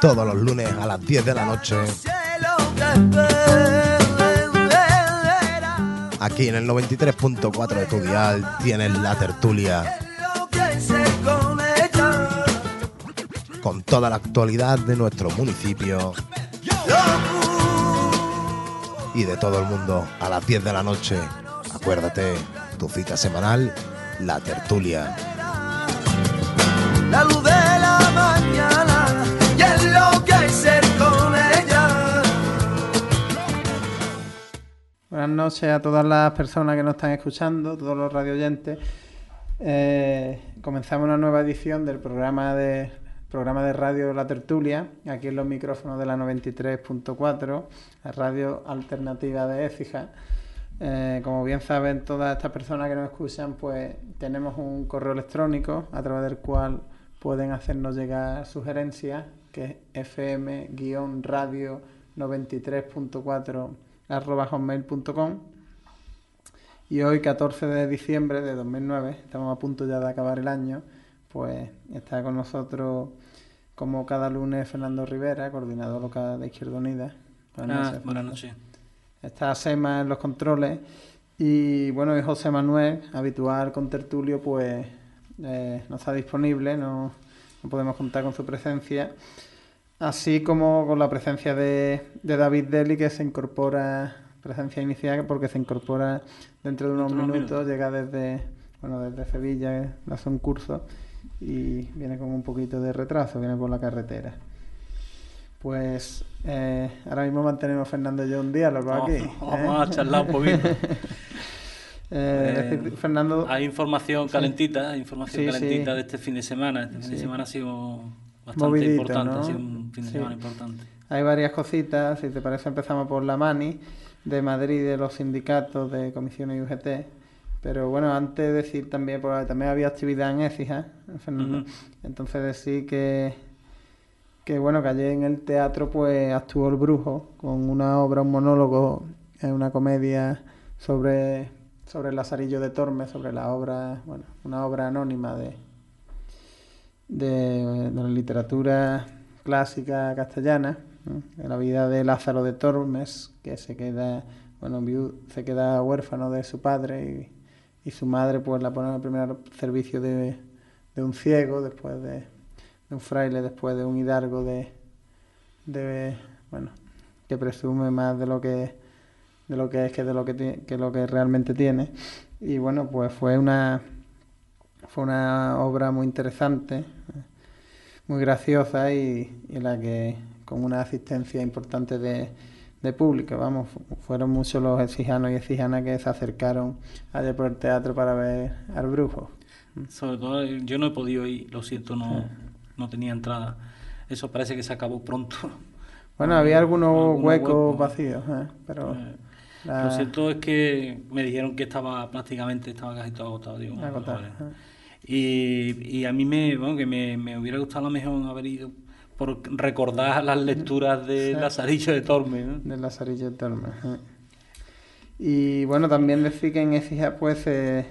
Todos los lunes a las 10 de la noche. Aquí en el 93.4 de tu dial, tienes la tertulia con toda la actualidad de nuestro municipio y de todo el mundo a las 10 de la noche. Acuérdate, tu cita semanal, la tertulia. Buenas noches a todas las personas que nos están escuchando, todos los radioyentes. Eh, comenzamos una nueva edición del programa de programa de radio La Tertulia, aquí en los micrófonos de la 93.4, la radio alternativa de Écija. Eh, como bien saben todas estas personas que nos escuchan, pues tenemos un correo electrónico a través del cual pueden hacernos llegar sugerencias, que es fm-radio 93.4 arroba hotmail.com y hoy 14 de diciembre de 2009 estamos a punto ya de acabar el año pues está con nosotros como cada lunes Fernando Rivera coordinador local de Izquierda Unida. Buenas Ah, noches, buenas noches. está Sema en los controles. Y bueno y José Manuel habitual con Tertulio pues eh, no está disponible no, no podemos contar con su presencia Así como con la presencia de, de David Deli, que se incorpora, presencia inicial, porque se incorpora dentro de unos Dentro minutos, llega desde, bueno, desde Sevilla, hace un curso, y viene con un poquito de retraso, viene por la carretera. Pues eh, ahora mismo mantenemos Fernando y yo un diálogo Vamos, aquí. vamos ¿eh? a charlar un poquito. Eh, Eh, decir, Fernando, Hay información calentita, hay información Sí, calentita sí. de este fin de semana. Este fin de Sí. semana ha sido bastante Movidito, importante, ¿no? ha sido un fin de Sí. semana importante. Hay varias cositas, si te parece empezamos por la MANI de Madrid, de los sindicatos de comisiones y UGT. Pero bueno, antes decir también, porque también había actividad en Écija, Fernando. Ujú. Entonces decir que, que bueno, que ayer en el teatro pues actuó El Brujo con una obra, un monólogo, eh, una comedia sobre, sobre el Lazarillo de Tormes, sobre la obra, bueno, una obra anónima de, de, la literatura clásica castellana, de la vida de Lázaro de Tormes, que se queda, bueno, se queda huérfano de su padre y, y su madre pues la pone el primer servicio de, de un ciego, después de, un fraile, después de un hidalgo de, de bueno, que presume más de lo que de lo que es que de lo que que lo que realmente tiene. Y bueno pues fue una fue una obra muy interesante muy graciosa y, la que con una asistencia importante de, de público vamos fu- fueron muchos los exijanos y exijanas que se acercaron ayer por el teatro para ver al brujo Sobre todo, yo no he podido ir, lo siento, no, no tenía entrada. Eso parece que se acabó pronto. bueno había algunos Algunos huecos huecos. vacíos eh, pero Eh, la- Lo cierto es que me dijeron que estaba prácticamente, estaba casi todo agotado. Digo, agotado, vale. eh. Y, y a mí me, bueno, que me, me hubiera gustado a lo mejor haber ido por recordar las lecturas de Sí. Lazarillo de Tormes, ¿no? del Lazarillo de Tormes. eh. Y bueno, también decir que en Écija pues se,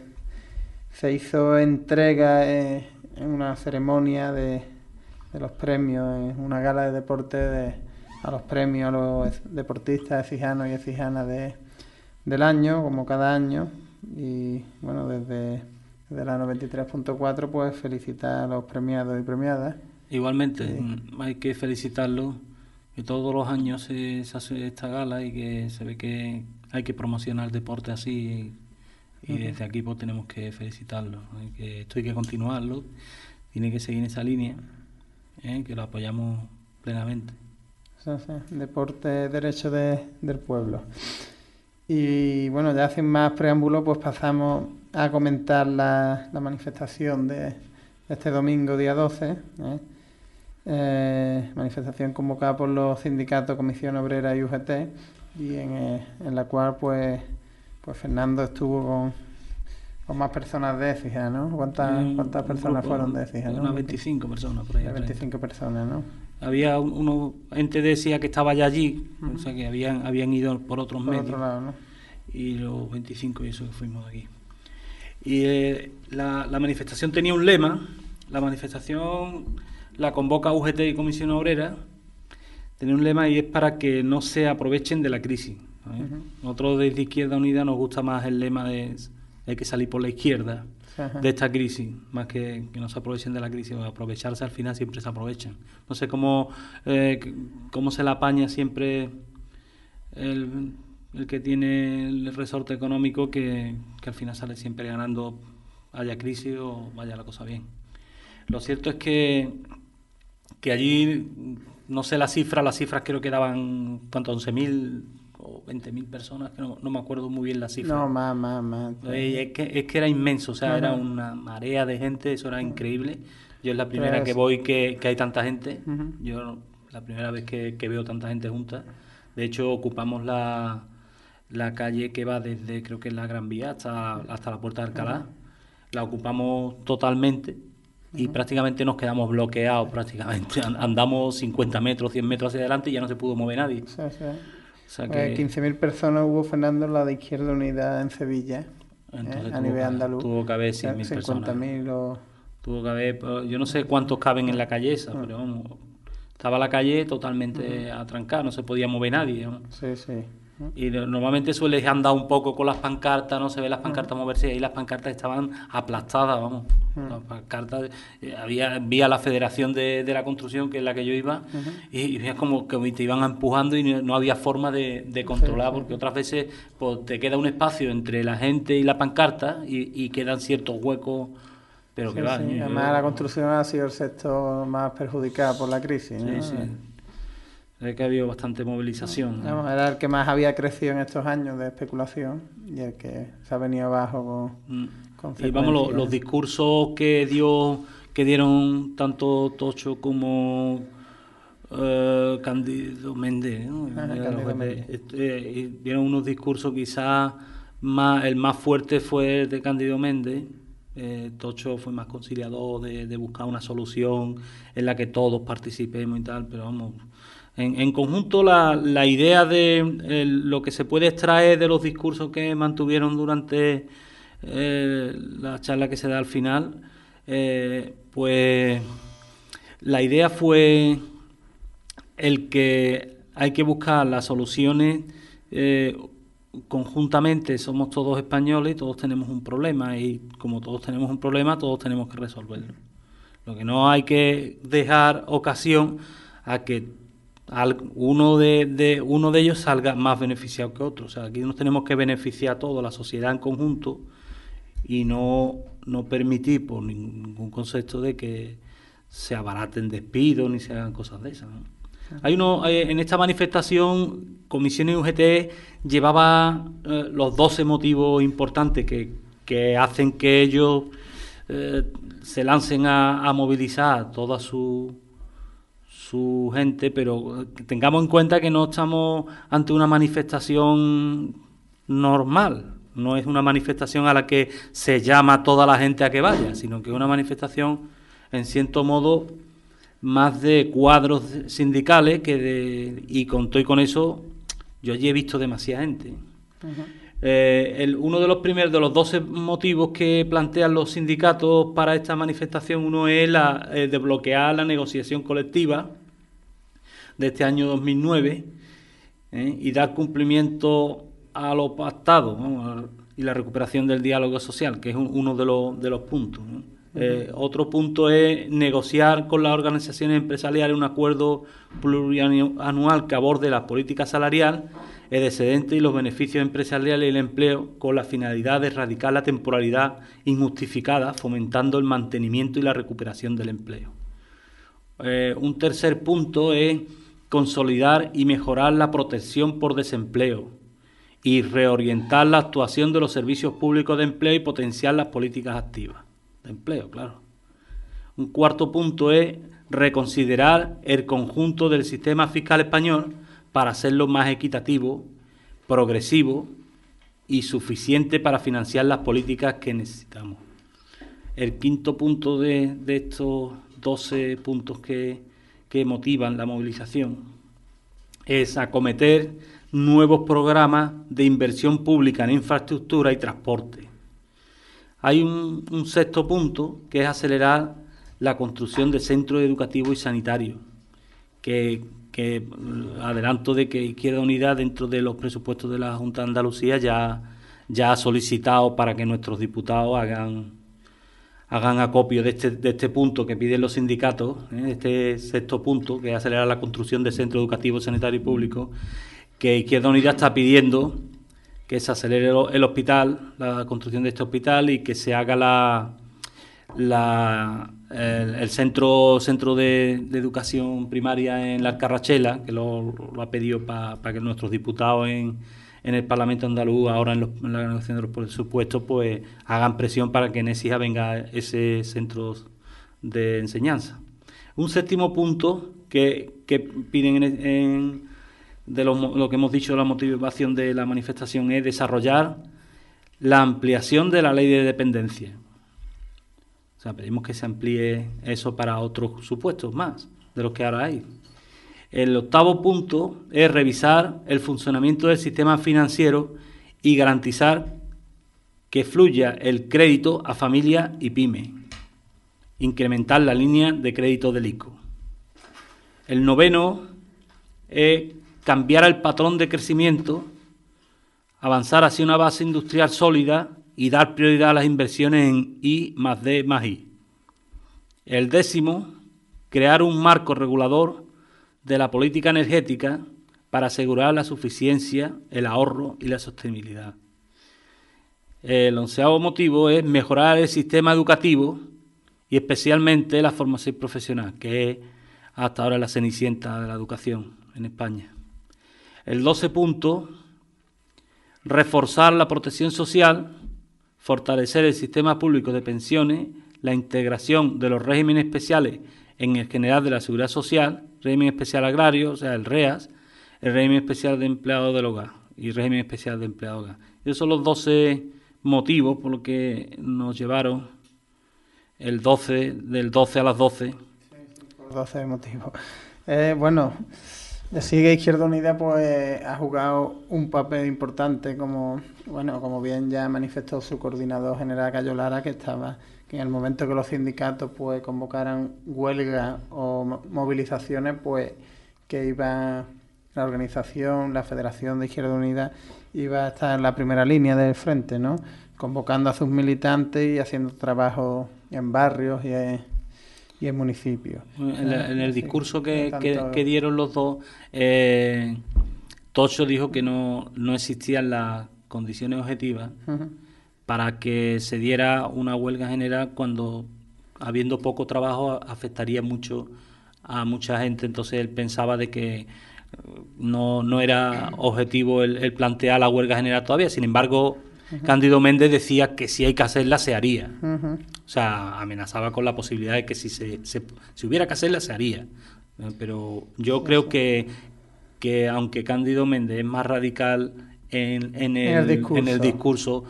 se hizo entrega eh, en una ceremonia de, de los premios, en una gala de deporte de, a los premios a los deportistas exijanos y exijanas de, del año, como cada año. Y bueno, desde, desde la 93.4 pues felicitar a los premiados y premiadas. Igualmente, Sí. mm, hay que felicitarlo, que todos los años se, se hace esta gala y que se ve que hay que promocionar el deporte así y, y desde aquí pues tenemos que felicitarlo, hay que, esto hay que continuarlo, tiene que seguir en esa línea, ¿eh? que lo apoyamos plenamente. Sí, sí, Deporte, derecho de- del pueblo. Y bueno, ya sin más preámbulo, pues pasamos a comentar la, la manifestación de, de este domingo, día 12. ¿eh? Eh, manifestación convocada por los sindicatos Comisión Obrera y UGT, y en, eh, en la cual pues, pues Fernando estuvo con, con más personas de Écija, ¿no? ¿Cuántas, cuántas personas grupo, fueron de Écija, no? Unas 25 personas por ahí. De por ahí. 25 personas, ¿no? Había un- uno, gente decía que estaba ya allí, o sea que habían, habían ido por otros Por medios. otro lado, ¿no? y los 25 y eso que fuimos de aquí. Y eh, la, la manifestación tenía un lema, la manifestación la convoca UGT y Comisión Obrera, tenía un lema y es para que no se aprovechen de la crisis. Nosotros desde Izquierda Unida nos gusta más el lema de hay que salir por la izquierda de esta crisis, más que que no se aprovechen de la crisis, aprovecharse al final siempre se aprovechan. No sé cómo, eh, cómo se la apaña siempre el, el que tiene el resorte económico que, que al final sale siempre ganando, haya crisis o vaya la cosa bien. Lo cierto es que, que allí, no sé la cifra, las cifras creo que daban, ¿cuánto? 11.000 o 20.000 personas, que no, no me acuerdo muy bien la cifra. No, más, más, más. Eh, Es que, es que era inmenso, o sea, era Ajá. una marea de gente, eso era increíble. Yo es la primera que voy que, que hay tanta gente. Ujú. Yo la primera vez que, que veo tanta gente junta. De hecho, ocupamos la, la calle que va desde, creo que es la Gran Vía, hasta, hasta la Puerta de Alcalá. La ocupamos totalmente y prácticamente nos quedamos bloqueados, prácticamente. An- Andamos 50 metros, 100 metros hacia adelante y ya no se pudo mover nadie. Sí, sí. O sea Eh, que, 15.000 personas hubo, Fernando, en la de Izquierda Unida en Sevilla, ¿eh? Entonces a nivel que- andaluz. tuvo que haber O sea, 100.000 personas. 50.000 o... Tuvo que haber, pues, yo no sé cuántos caben en la calle esa, pero vamos, estaba la calle totalmente atrancada, no se podía mover nadie. ¿no? Sí, sí. Y normalmente suele andar un poco con las pancartas, no se ve las pancartas moverse, y ahí las pancartas estaban aplastadas, vamos. Las pancartas, eh, había, vi a la Federación de, de la Construcción, que es la que yo iba, y, y veías como que te iban empujando y no, no había forma de, de controlar, sí. porque otras veces pues, te queda un espacio entre la gente y la pancarta y, y quedan ciertos huecos, pero Sí, que va. sí. yo- Además, la construcción ha sido el sector más perjudicado por la crisis. Sí, ¿no? Que ha habido bastante movilización. era el que más había crecido en estos años de especulación y el que se ha venido abajo con... Mm. Y vamos, los, discursos que dio que dieron tanto Tocho como eh, Cándido Méndez, ¿no? Méndez. este, y dieron unos discursos quizás más, el más fuerte fue el de Cándido Méndez. Eh, Tocho fue más conciliador de, de buscar una solución en la que todos participemos y tal, pero vamos, en, en conjunto la, la idea de el- lo que se puede extraer de los discursos que mantuvieron durante eh, la charla que se da al final, eh, pues la idea fue el que hay que buscar las soluciones eh, conjuntamente, somos todos españoles y todos tenemos un problema y como todos tenemos un problema, todos tenemos que resolverlo. Lo que no hay que dejar ocasión a que al- uno de, de- uno de ellos salga más beneficiado que otro. O sea, aquí nos tenemos que beneficiar toda la sociedad en conjunto y no, no permitir por ningún concepto de que se abaraten despidos ni se hagan cosas de esas. ¿no? Hay uno, eh, en esta manifestación, Comisión y UGT llevaba eh, los 12 motivos importantes que, que hacen que ellos eh, se lancen a, a movilizar toda su, su gente, pero tengamos en cuenta que no estamos ante una manifestación normal, no es una manifestación a la que se llama a toda la gente a que vaya, sino que es una manifestación, en cierto modo, más de cuadros sindicales que de, y con todo y con eso, yo allí he visto demasiada gente. Eh, el- uno de los primeros, de los 12 motivos que plantean los sindicatos para esta manifestación, uno es la, eh, de bloquear la negociación colectiva de este año 2009 ¿eh? y dar cumplimiento a lo pactado y la recuperación del diálogo social, que es un- uno de los, de los puntos. ¿no? Eh, otro punto es negociar con las organizaciones empresariales un acuerdo plurianual que aborde la política salarial, el excedente y los beneficios empresariales y el empleo con la finalidad de erradicar la temporalidad injustificada, fomentando el mantenimiento y la recuperación del empleo. Eh, un tercer punto es consolidar y mejorar la protección por desempleo y reorientar la actuación de los servicios públicos de empleo y potenciar las políticas activas de empleo, claro. Un cuarto punto es reconsiderar el conjunto del sistema fiscal español para hacerlo más equitativo progresivo y suficiente para financiar las políticas que necesitamos. El quinto punto de, estos 12 puntos que, que motivan la movilización es acometer nuevos programas de inversión pública en infraestructura y transporte. Hay un, sexto punto que es acelerar la construcción de centros educativos y sanitarios, que, que adelanto de que Izquierda Unida dentro de los presupuestos de la Junta de Andalucía ya, ya ha solicitado para que nuestros diputados hagan hagan acopio de este, de este punto que piden los sindicatos, ¿eh? este sexto punto, que es acelerar la construcción de centros educativos, sanitarios y públicos, que Izquierda Unida está pidiendo que se acelere el hospital, la construcción de este hospital y que se haga la, la el, el, centro centro de, de, educación primaria en la Carrachela, que lo, lo ha pedido para pa que nuestros diputados en en el Parlamento andaluz, ahora en, los, en la negociación de los presupuestos, pues hagan presión para que en venga ese centro de enseñanza. Un séptimo punto que, piden en, en, de lo, lo, que hemos dicho, la motivación de la manifestación es desarrollar la ampliación de la ley de dependencia. O sea, pedimos que se amplíe eso para otros supuestos más de los que ahora hay. El octavo punto es revisar el funcionamiento del sistema financiero y garantizar que fluya el crédito a familia y pyme. Incrementar la línea de crédito del ICO. El noveno es cambiar el patrón de crecimiento, avanzar hacia una base industrial sólida y dar prioridad a las inversiones en I más D más I. El décimo, crear un marco regulador de la política energética para asegurar la suficiencia, el ahorro y la sostenibilidad. El onceavo motivo es mejorar el sistema educativo y especialmente la formación profesional, que es hasta ahora la cenicienta de la educación en España. El doce punto, reforzar la protección social, fortalecer el sistema público de pensiones, la integración de los regímenes especiales en el general de la seguridad social, régimen especial agrario, o sea, el REAS, el régimen especial de empleado del hogar y régimen especial de empleado del hogar. Esos son los 12 motivos por los que nos llevaron el 12, del 12 a las 12. Sí, por 12 motivos. Eh, bueno, decir que Izquierda Unida pues ha jugado un papel importante como, bueno, como bien ya manifestó su coordinador general Cayo Lara, que estaba en el momento que los sindicatos pues convocaran huelgas o movilizaciones, pues que iba la organización, la Federación de Izquierda Unida iba a estar en la primera línea del frente, ¿no? Convocando a sus militantes y haciendo trabajo en barrios y en, y en municipios. En, la, en el discurso sí, que, tanto... que, que, dieron los dos, eh, Tocho dijo que no, no existían las condiciones objetivas. Uh -huh para que se diera una huelga general cuando habiendo poco trabajo afectaría mucho a mucha gente. Entonces él pensaba de que no, no era objetivo el, el plantear la huelga general todavía. Sin embargo uh -huh. Cándido Méndez decía que si hay que hacerla se haría. Uh -huh. o sea amenazaba con la posibilidad de que si se, se si hubiera que hacerla se haría. Pero yo creo que que aunque Cándido Méndez es más radical en, en, el, en el discurso, en el discurso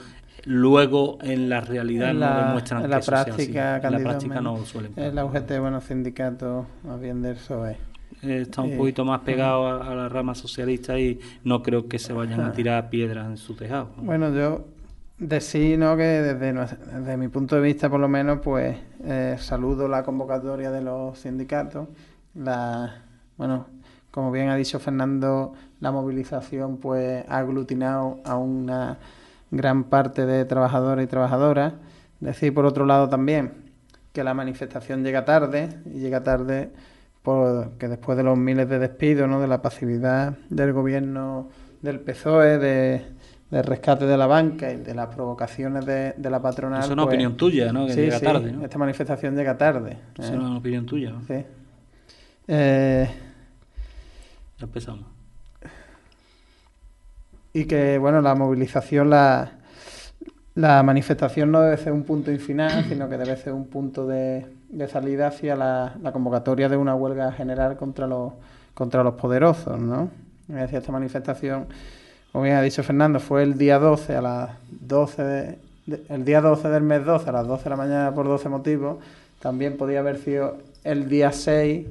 luego en la realidad en la, no demuestran en la que práctica, en la práctica no suelen el UGT bueno sindicato más bien del PSOE eh, está un eh, poquito más pegado a, a, la rama socialista y no creo que se vayan a tirar piedras en su tejado. ¿no? bueno yo decir ¿no? que desde, desde, mi punto de vista por lo menos pues eh, saludo la convocatoria de los sindicatos. La bueno como bien ha dicho Fernando la movilización pues ha aglutinado a una gran parte de trabajadores y trabajadoras. Decir, por otro lado, también que la manifestación llega tarde, y llega tarde porque después de los miles de despidos, ¿no? de la pasividad del gobierno del PSOE, de, del rescate de la banca y de las provocaciones de, de la patronal. Eso es una pues, opinión tuya, ¿no? Que sí, llega sí, tarde, ¿no? Esta manifestación llega tarde. Eso ¿eh? es una opinión tuya. ¿no? Sí. Eh, ya empezamos y que bueno la movilización la, la manifestación no debe ser un punto final sino que debe ser un punto de, de salida hacia la, la, convocatoria de una huelga general contra los contra los poderosos no decir esta manifestación como bien ha dicho Fernando, fue el día 12 a las 12 de- de- el día 12 del mes 12 a las 12 de la mañana por 12 motivos. También podía haber sido el día 6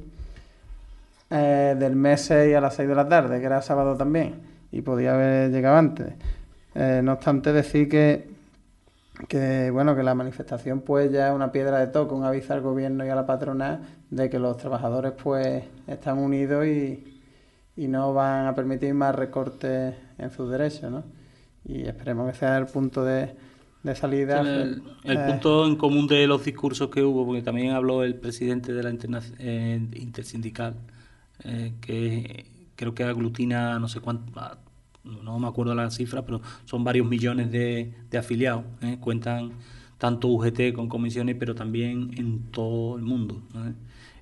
eh, del mes 6 a las 6 de la tarde, que era sábado también, y podía haber llegado antes. Eh, no obstante, decir que, que, bueno, que la manifestación pues ya es una piedra de toque, un aviso al gobierno y a la patronal de que los trabajadores pues están unidos y, y no van a permitir más recortes en sus derechos, ¿no? Y esperemos que sea el punto de, de salida. El, el eh, punto en común de los discursos que hubo, porque también habló el presidente de la interna- eh, intersindical, eh, que creo que aglutina no sé cuánto, ah, no me acuerdo la cifra, pero son varios millones de, de afiliados. ¿eh? Cuentan tanto UGT con comisiones, pero también en todo el mundo. ¿eh?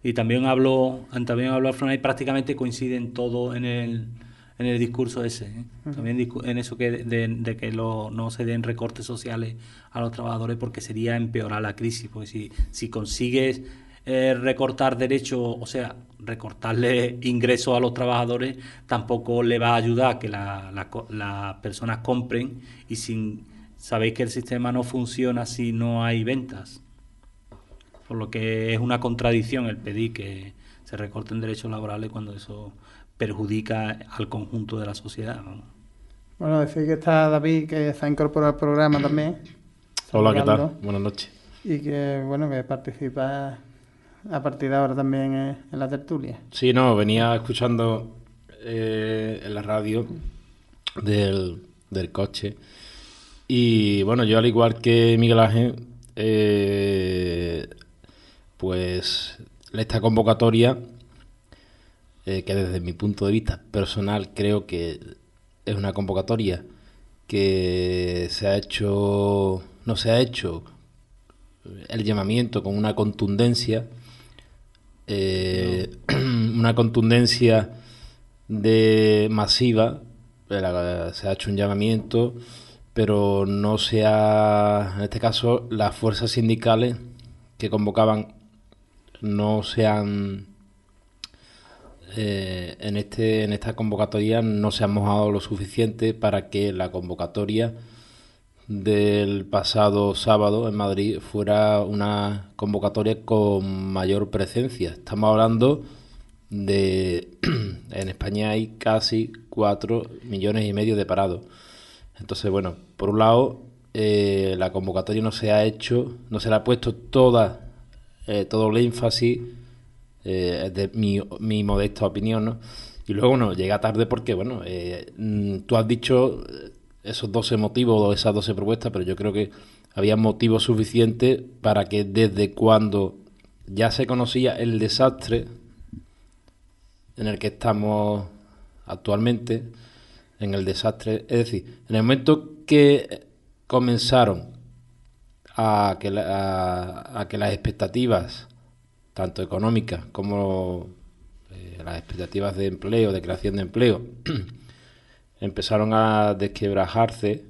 Y también habló, también Alfredo y prácticamente coinciden todo en el, en el discurso ese. ¿eh? También en eso que de, de que lo- no se den recortes sociales a los trabajadores porque sería empeorar la crisis. Porque si, si consigues eh, recortar derechos, o sea, recortarle ingresos a los trabajadores, tampoco le va a ayudar a que la- la las personas compren y sin sabéis que el sistema no funciona si no hay ventas. Por lo que es una contradicción el pedir que se recorten derechos laborales cuando eso perjudica al conjunto de la sociedad. ¿no? Bueno, decir que está David, que se ha incorporado al programa también. Hola, ¿qué tal? Buenas noches. Y que, bueno, que participa a partir de ahora también en, la tertulia. Sí, no, venía escuchando eh, en la radio del, del coche. Y bueno, yo al igual que Miguel Ángel, eh, pues esta convocatoria, eh, que desde mi punto de vista personal creo que es una convocatoria que se ha hecho, no se ha hecho el llamamiento con una contundencia, eh, una contundencia de masiva, se ha hecho un llamamiento, pero no se ha, en este caso, las fuerzas sindicales que convocaban no se han eh, en este en esta convocatoria no se han mojado lo suficiente para que la convocatoria del pasado sábado en Madrid fuera una convocatoria con mayor presencia. Estamos hablando de en España hay casi 4 millones y medio de parados. Entonces, bueno, por un lado, eh, la convocatoria no se ha hecho, no se le ha puesto toda, eh, todo el énfasis, eh, de mi, mi modesta opinión, ¿no? Y luego, bueno, llega tarde porque, bueno, mm, tú has dicho esos 12 motivos o esas 12 propuestas, pero yo creo que había motivos suficientes para que desde cuando ya se conocía el desastre en el que estamos actualmente, en el desastre, es decir, en el momento que comenzaron a que, a que las expectativas, tanto económicas como eh, las expectativas de empleo, de creación de empleo, empezaron a desquebrajarse,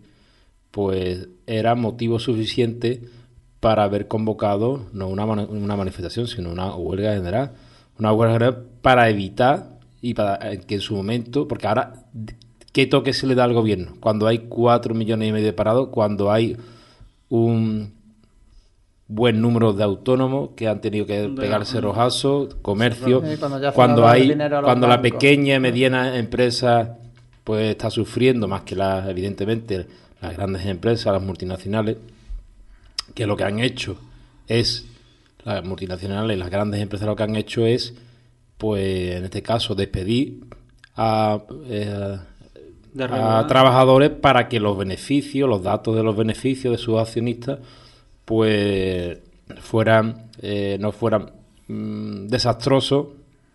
pues era motivo suficiente para haber convocado no una, una manifestación, sino una huelga general. Una huelga general para evitar y para eh, que en su momento, porque ahora, ¿qué toque se le da al gobierno? Cuando hay cuatro millones y medio de parados, cuando hay un buen número de autónomos que han tenido que pegarse rojazos, comercio, cuando hay cuando la pequeña y mediana empresa pues está sufriendo más que las evidentemente las grandes empresas, las multinacionales, que lo que han hecho es las multinacionales, las grandes empresas lo que han hecho es pues en este caso despedir a, eh, a trabajadores para que los beneficios, los datos de los beneficios de sus accionistas, pues fueran, eh, no fueran mm, desastrosos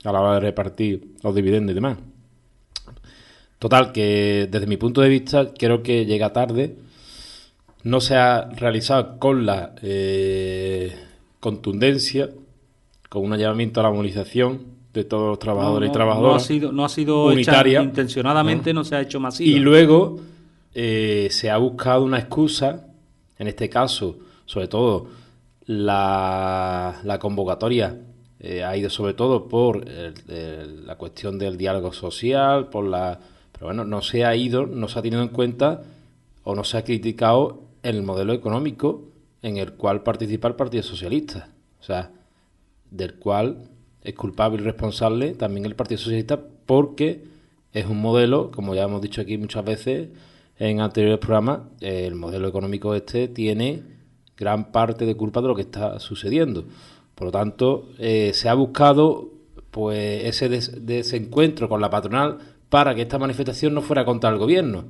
a la hora de repartir los dividendos y demás. Total, que desde mi punto de vista creo que llega tarde. No se ha realizado con la eh, contundencia, con un llamamiento a la movilización de todos los trabajadores No, y trabajadoras. No ha sido, no ha sido hecha unitaria. intencionadamente, no. se ha hecho masiva. Y luego eh, se ha buscado una excusa, en este caso, sobre todo, la, la convocatoria eh, ha ido sobre todo por el- el- la cuestión del diálogo social, por la Pero bueno, no se ha ido, no se ha tenido en cuenta o no se ha criticado el modelo económico en el cual participa el Partido Socialista. O sea, del cual es culpable y responsable también el Partido Socialista porque es un modelo, como ya hemos dicho aquí muchas veces en anteriores programas, el modelo económico este tiene gran parte de culpa de lo que está sucediendo. Por lo tanto, eh, se ha buscado pues ese des- desencuentro con la patronal para que esta manifestación no fuera contra el gobierno.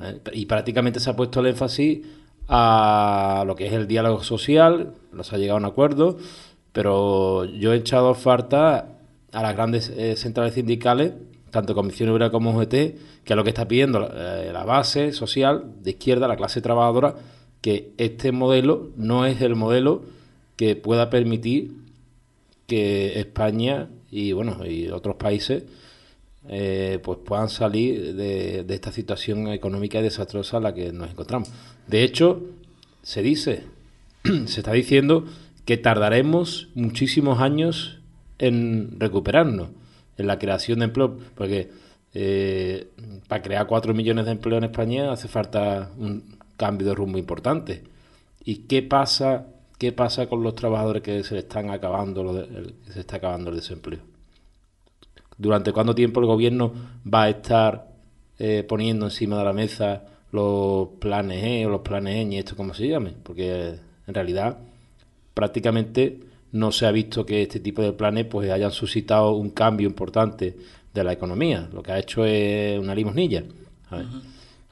¿eh? Y prácticamente se ha puesto el énfasis a lo que es el diálogo social, no se ha llegado a un acuerdo, pero yo he echado falta a las grandes eh, centrales sindicales, tanto Comisión Obrera como UGT, que es lo que está pidiendo eh, la base social de izquierda, la clase trabajadora, que este modelo no es el modelo que pueda permitir que España y bueno y otros países eh, pues puedan salir de, esta situación económica desastrosa en la que nos encontramos. De hecho, se dice, se está diciendo que tardaremos muchísimos años en recuperarnos, en la creación de empleo, porque eh, para crear 4 millones de empleo en España hace falta un cambio de rumbo importante. ¿Y qué pasa, qué pasa con los trabajadores que se están acabando, se está acabando el desempleo? ¿Durante cuánto tiempo el gobierno va a estar eh, poniendo encima de la mesa los planes E o los planes Ñ, esto como se llame? Porque en realidad prácticamente no se ha visto que este tipo de planes pues hayan suscitado un cambio importante de la economía. Lo que ha hesto es una limosnilla.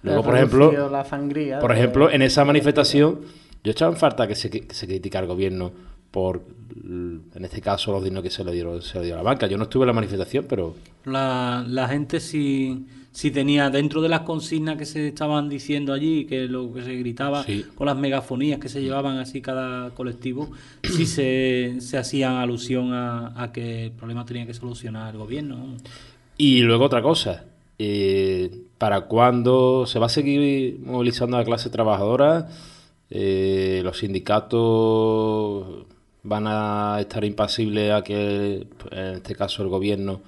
Luego, por ejemplo, reducido la sangría por de- ejemplo, en esa manifestación, yo echaba en falta que se, que se critica al gobierno por, en este caso, los dineros que se le dieron se le dio a la banca. Yo no estuve en la manifestación, pero La, la gente sí, sí tenía dentro de las consignas que se estaban diciendo allí, que lo que se gritaba Sí. con las megafonías que se llevaban así cada colectivo, sí se, se hacían alusión a, a que el problema tenía que solucionar el gobierno. Y luego otra cosa, eh, ¿para cuándo se va a seguir movilizando a la clase trabajadora? Eh, ¿Los sindicatos van a estar impasibles a que, en este caso, el gobierno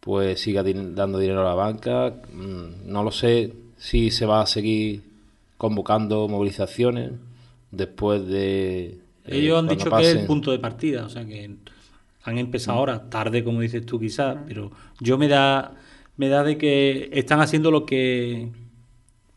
pues siga dando dinero a la banca? Mm, No lo sé si se va a seguir convocando movilizaciones después de... eh, Ellos han dicho que es el punto de partida, o sea que han empezado ahora, tarde como dices tú quizás, pero yo me da, me da de que están haciendo lo que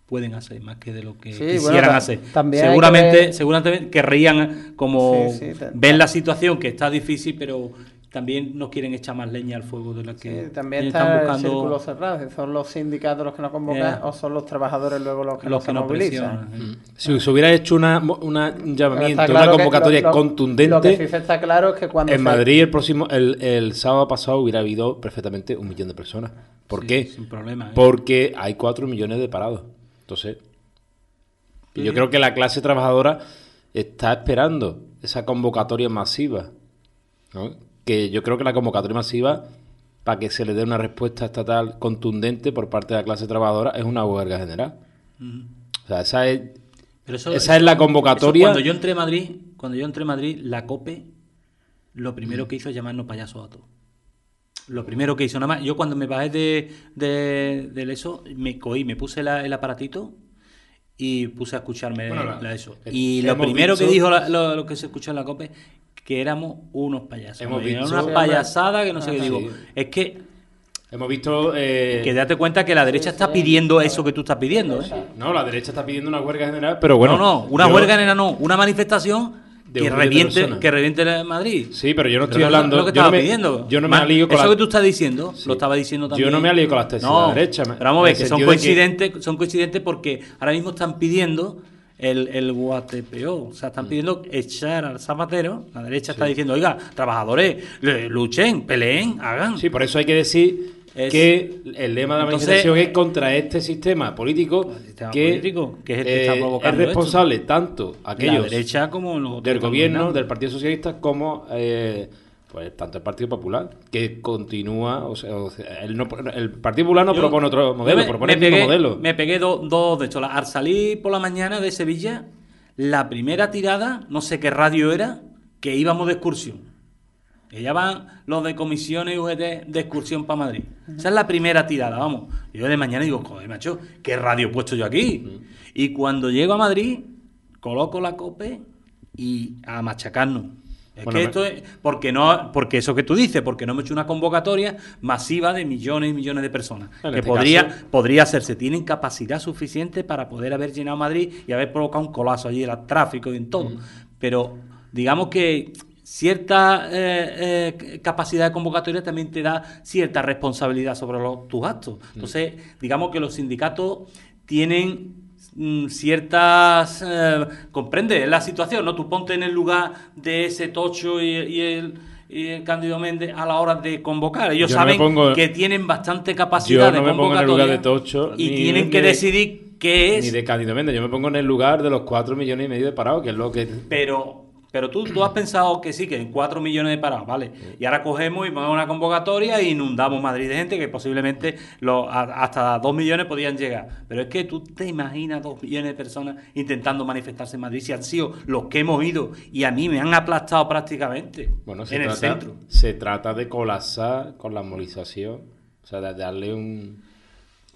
pueden hacer, más que de lo que Sí, quisieran hacer. también hay que seguramente, ver- seguramente querrían como Sí, ver la situación que está difícil, pero también nos quieren echar más leña al fuego de la que Sí, también ellos está el círculo cerrado, son los sindicatos los que nos convocan o son los trabajadores luego los que los nos que nos movilizan. presionan. ¿eh? Si se hubiera hecho una, una- un llamamiento, claro una convocatoria lo- lo- contundente, Lo que sí se está claro es que cuando en se- Madrid el próximo, el, el sábado pasado hubiera habido perfectamente un millón de personas. ¿Por Sí, qué? Sin problema. ¿eh? Porque hay cuatro millones de parados. Entonces, yo creo que la clase trabajadora está esperando esa convocatoria masiva. ¿no? Que yo creo que la convocatoria masiva, para que se le dé una respuesta estatal contundente por parte de la clase trabajadora, es una huelga general. O sea, esa es Pero eso- Esa es la convocatoria. cuando yo entré a Madrid, cuando yo entré a Madrid, la COPE lo primero que hizo es llamarnos payasos a todos. Lo primero que hizo, nada más, yo cuando me bajé de, de, del eso, me cogí, me puse la- el aparatito y puse a escucharme Bueno, la- la eso. eh, Y lo primero que dijo la- lo, lo que se escuchó en la COPE, que éramos unos payasos. Hemos Era una payasada que no sé qué digo. Es que, Hemos visto. eh, que date cuenta que la derecha está pidiendo eso que tú estás pidiendo. ¿eh? No, la derecha está pidiendo una huelga general, pero bueno. no, no, una yo- huelga nena no, una manifestación De que de reviente, que reviente la- Madrid. Sí, pero yo no estoy Pero hablando. lo que yo no me, pidiendo. Yo no me alío con Eso la- que tú estás diciendo, Sí. lo estaba diciendo Yo también. no me alío con las tesis de la derecha, Pero vamos a ver, el que son que- coincidentes, son coincidentes porque ahora mismo están pidiendo el, el guatepeo. O sea, Mm. están pidiendo echar al zapatero. La derecha está diciendo, oiga, trabajadores, luchen, peleen, hagan. Sí, por eso hay que decir Es- que el lema de la Entonces- manifestación es contra este sistema político El sistema que, político, que es el que está eh, provocando es responsable tanto la aquellos derecha como los del gobierno, del Partido Socialista, como eh, pues tanto el Partido Popular, que continúa, o sea, o sea, el, no- el Partido Popular no Yo- propone otro modelo, me- propone me el mismo pegué- modelo. Me pegué do- dos de estos. La- Al salir por la mañana de Sevilla, la primera tirada, no sé qué radio era, que íbamos de excursión. Ella van los de comisiones y UGT de excursión para Madrid. Esa es la primera tirada, vamos. Yo de mañana digo, joder, macho, ¿qué radio he puesto yo aquí? Y cuando llego a Madrid, coloco la COPE y a machacarnos. Es Bueno, que esto es porque no, porque eso que tú dices, porque no hemos hecho una convocatoria masiva de millones y millones de personas. Que este podría, caso- podría hacerse. Tienen capacidad suficiente para poder haber llenado Madrid y haber provocado un colapso allí, el tráfico y en todo. Pero digamos que cierta eh, eh, capacidad de convocatoria también te da cierta responsabilidad sobre los- tus actos. Entonces, digamos que los sindicatos tienen mm, ciertas eh, comprende la situación no tú ponte en el lugar de ese tocho y, y el y el Cándido Méndez a la hora de convocar. Ellos Yo no me saben pongo- que tienen bastante capacidad Yo de no me pongo en el convocatoria lugar de Tocho, y tienen que de- decidir qué es. Ni de Cándido Méndez, yo me pongo en el lugar de los 4 millones y medio de parados, que es lo que... Pero, pero tú, tú has pensado que sí, que en 4 millones de parados, ¿vale? Y ahora cogemos y ponemos una convocatoria e inundamos Madrid de gente que posiblemente lo- a- hasta 2 millones podían llegar. Pero es que tú te imaginas 2 millones de personas intentando manifestarse en Madrid si han sido los que hemos ido y a mí me han aplastado prácticamente Bueno, en el centro. se trata de colapsar con la movilización, o sea, de darle un...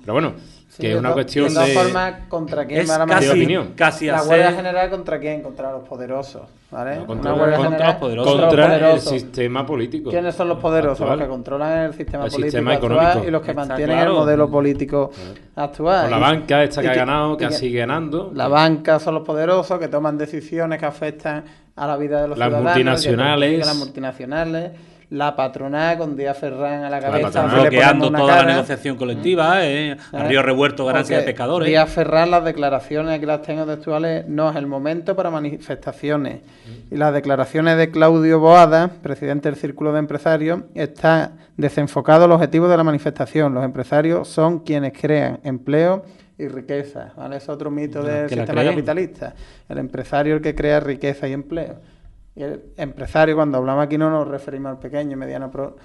Pero bueno, Sí, que es una cuestión de todas de... formas, ¿contra quién Es va la casi- opinión. casi La hacer- huelga general contra quién? Contra los poderosos, ¿vale? No, contra- Una huelga contra general los poderosos. contra los contra el poderosos. sistema político. ¿Quiénes son los poderosos? actual. Los que controlan el sistema El político sistema actual económico. y los que Está mantienen claro. el modelo político actual. Con la banca esta y que ha que- ganado, que que- sigue ganando. La banca son los poderosos que toman decisiones que afectan a la vida de los Las ciudadanos. que multinacionales. persiguen Las multinacionales. La patronal con Díaz Ferran a la cabeza. patronal. bloqueando toda la negociación colectiva, eh, a ¿Eh? Río Revuelto, ganancia de pescadores. Díaz Ferran, las declaraciones que las tengo textuales, no es el momento para manifestaciones. Y las declaraciones de Claudio Boada, presidente del Círculo de Empresarios, está desenfocado el objetivo de la manifestación. Los empresarios son quienes crean empleo y riqueza. ¿vale? Es otro mito del sistema creen. capitalista. El empresario el que crea riqueza y empleo. Y el empresario, cuando hablamos aquí, no nos referimos al pequeño mediano pro-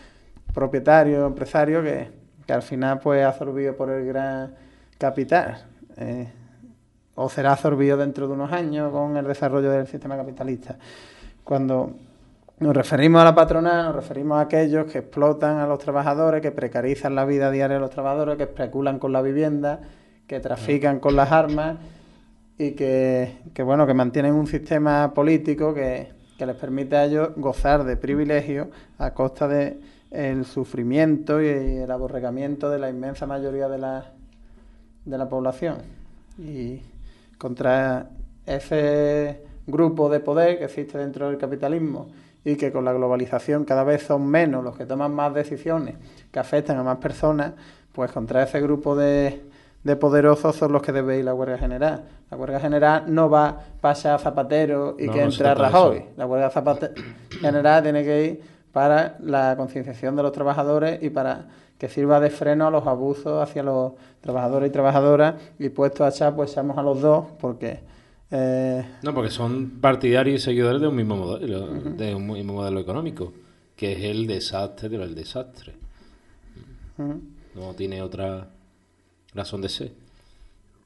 propietario, empresario, que, que al final pues es absorbido por el gran capital. eh, o será absorbido dentro de unos años con el desarrollo del sistema capitalista. Cuando nos referimos a la patronal, nos referimos a aquellos que explotan a los trabajadores, que precarizan la vida diaria de los trabajadores, que especulan con la vivienda, que trafican con las armas y que, que, bueno que mantienen un sistema político que, que les permite a ellos gozar de privilegios a costa de el sufrimiento y el aborregamiento de la inmensa mayoría de la, de la población. Y contra ese grupo de poder que existe dentro del capitalismo y que con la globalización cada vez son menos los que toman más decisiones que afectan a más personas, pues contra ese grupo de, de poderosos son los que debe ir la huelga general. La huelga general no va para Zapatero y No, que no a de Rajoy. eso. La huelga zapate- general tiene que ir para la concienciación de los trabajadores y para que sirva de freno a los abusos hacia los trabajadores y trabajadoras y puesto a echar, pues echamos a los dos porque eh, No, porque son partidarios y seguidores de un mismo modelo, de un mismo modelo económico, que es el desastre del desastre. No tiene otra razón de ser.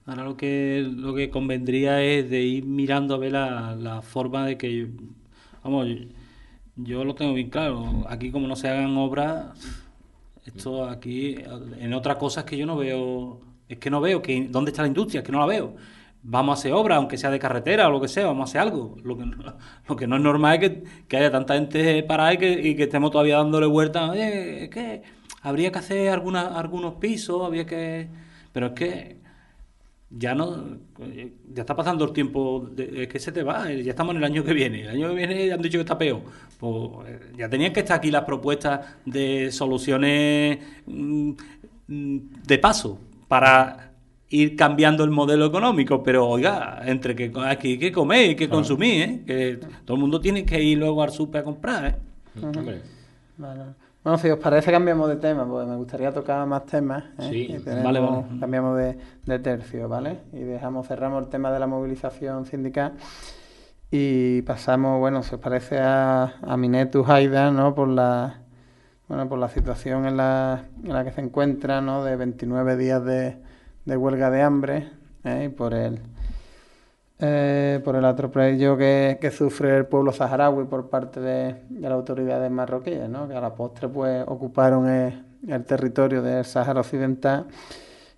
Ahora lo que lo que convendría es de ir mirando a ver la, la forma de que vamos yo lo tengo bien claro aquí como no se hagan obras esto aquí en otras cosas que yo no veo es que no veo que dónde está la industria es que no la veo vamos a hacer obras aunque sea de carretera o lo que sea vamos a hacer algo lo que no, lo que no es normal es que, que haya tanta gente parada y que, y que estemos todavía dándole vueltas oye es que habría que hacer alguna, algunos pisos había que pero es que ya no ya está pasando el tiempo de, es que se te va eh, ya estamos en el año que viene el año que viene han dicho que está peor pues eh, ya tenían que estar aquí las propuestas de soluciones mm, mm, de paso para ir cambiando el modelo económico pero oiga entre que aquí hay que comer y que consumir ¿eh? que todo el mundo tiene que ir luego al súper a comprar ¿eh? Hombre, Vale. Bueno, si os parece cambiamos de tema, porque me gustaría tocar más temas. ¿eh? Sí. Tenemos- Vale, vale. Cambiamos de, de tercio, ¿vale? Y dejamos, cerramos el tema de la movilización sindical y pasamos, bueno, si os parece a, a Minetu Haida, ¿no? Por la, bueno, por la situación en la, en la que se encuentra, ¿no? De 29 días de, de huelga de hambre ¿eh? y por el eh, por el atropello que, sufre el pueblo saharaui por parte de, las autoridades marroquíes, ¿no? que a la postre pues ocuparon el, territorio del Sáhara Occidental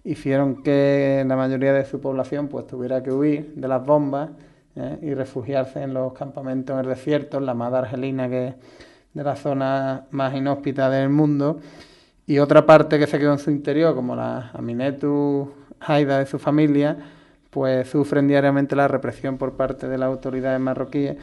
hicieron que la mayoría de su población pues tuviera que huir de las bombas ¿eh? y refugiarse en los campamentos en el desierto, en la Mada Argelina, que es de la zona más inhóspita del mundo, y otra parte que se quedó en su interior, como la Aminetu Haida de su familia, pues sufren diariamente la represión por parte de las autoridades marroquíes.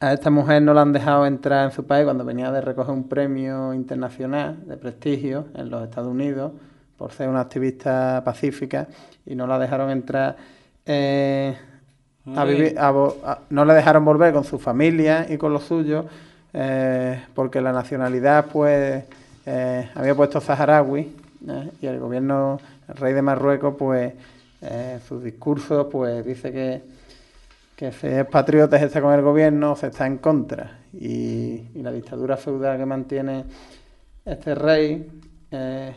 A esta mujer no la han dejado entrar en su país cuando venía de recoger un premio internacional de prestigio en los Estados Unidos por ser una activista pacífica y no la dejaron entrar eh, a vivir, a vo- a- no le dejaron volver con su familia y con los suyos eh, porque la nacionalidad pues eh, había puesto saharaui y el gobierno, el rey de Marruecos pues eh, sus discursos pues dice que que si es patriota y está con el gobierno, se está en contra. Y, y la dictadura feudal que mantiene este rey, eh,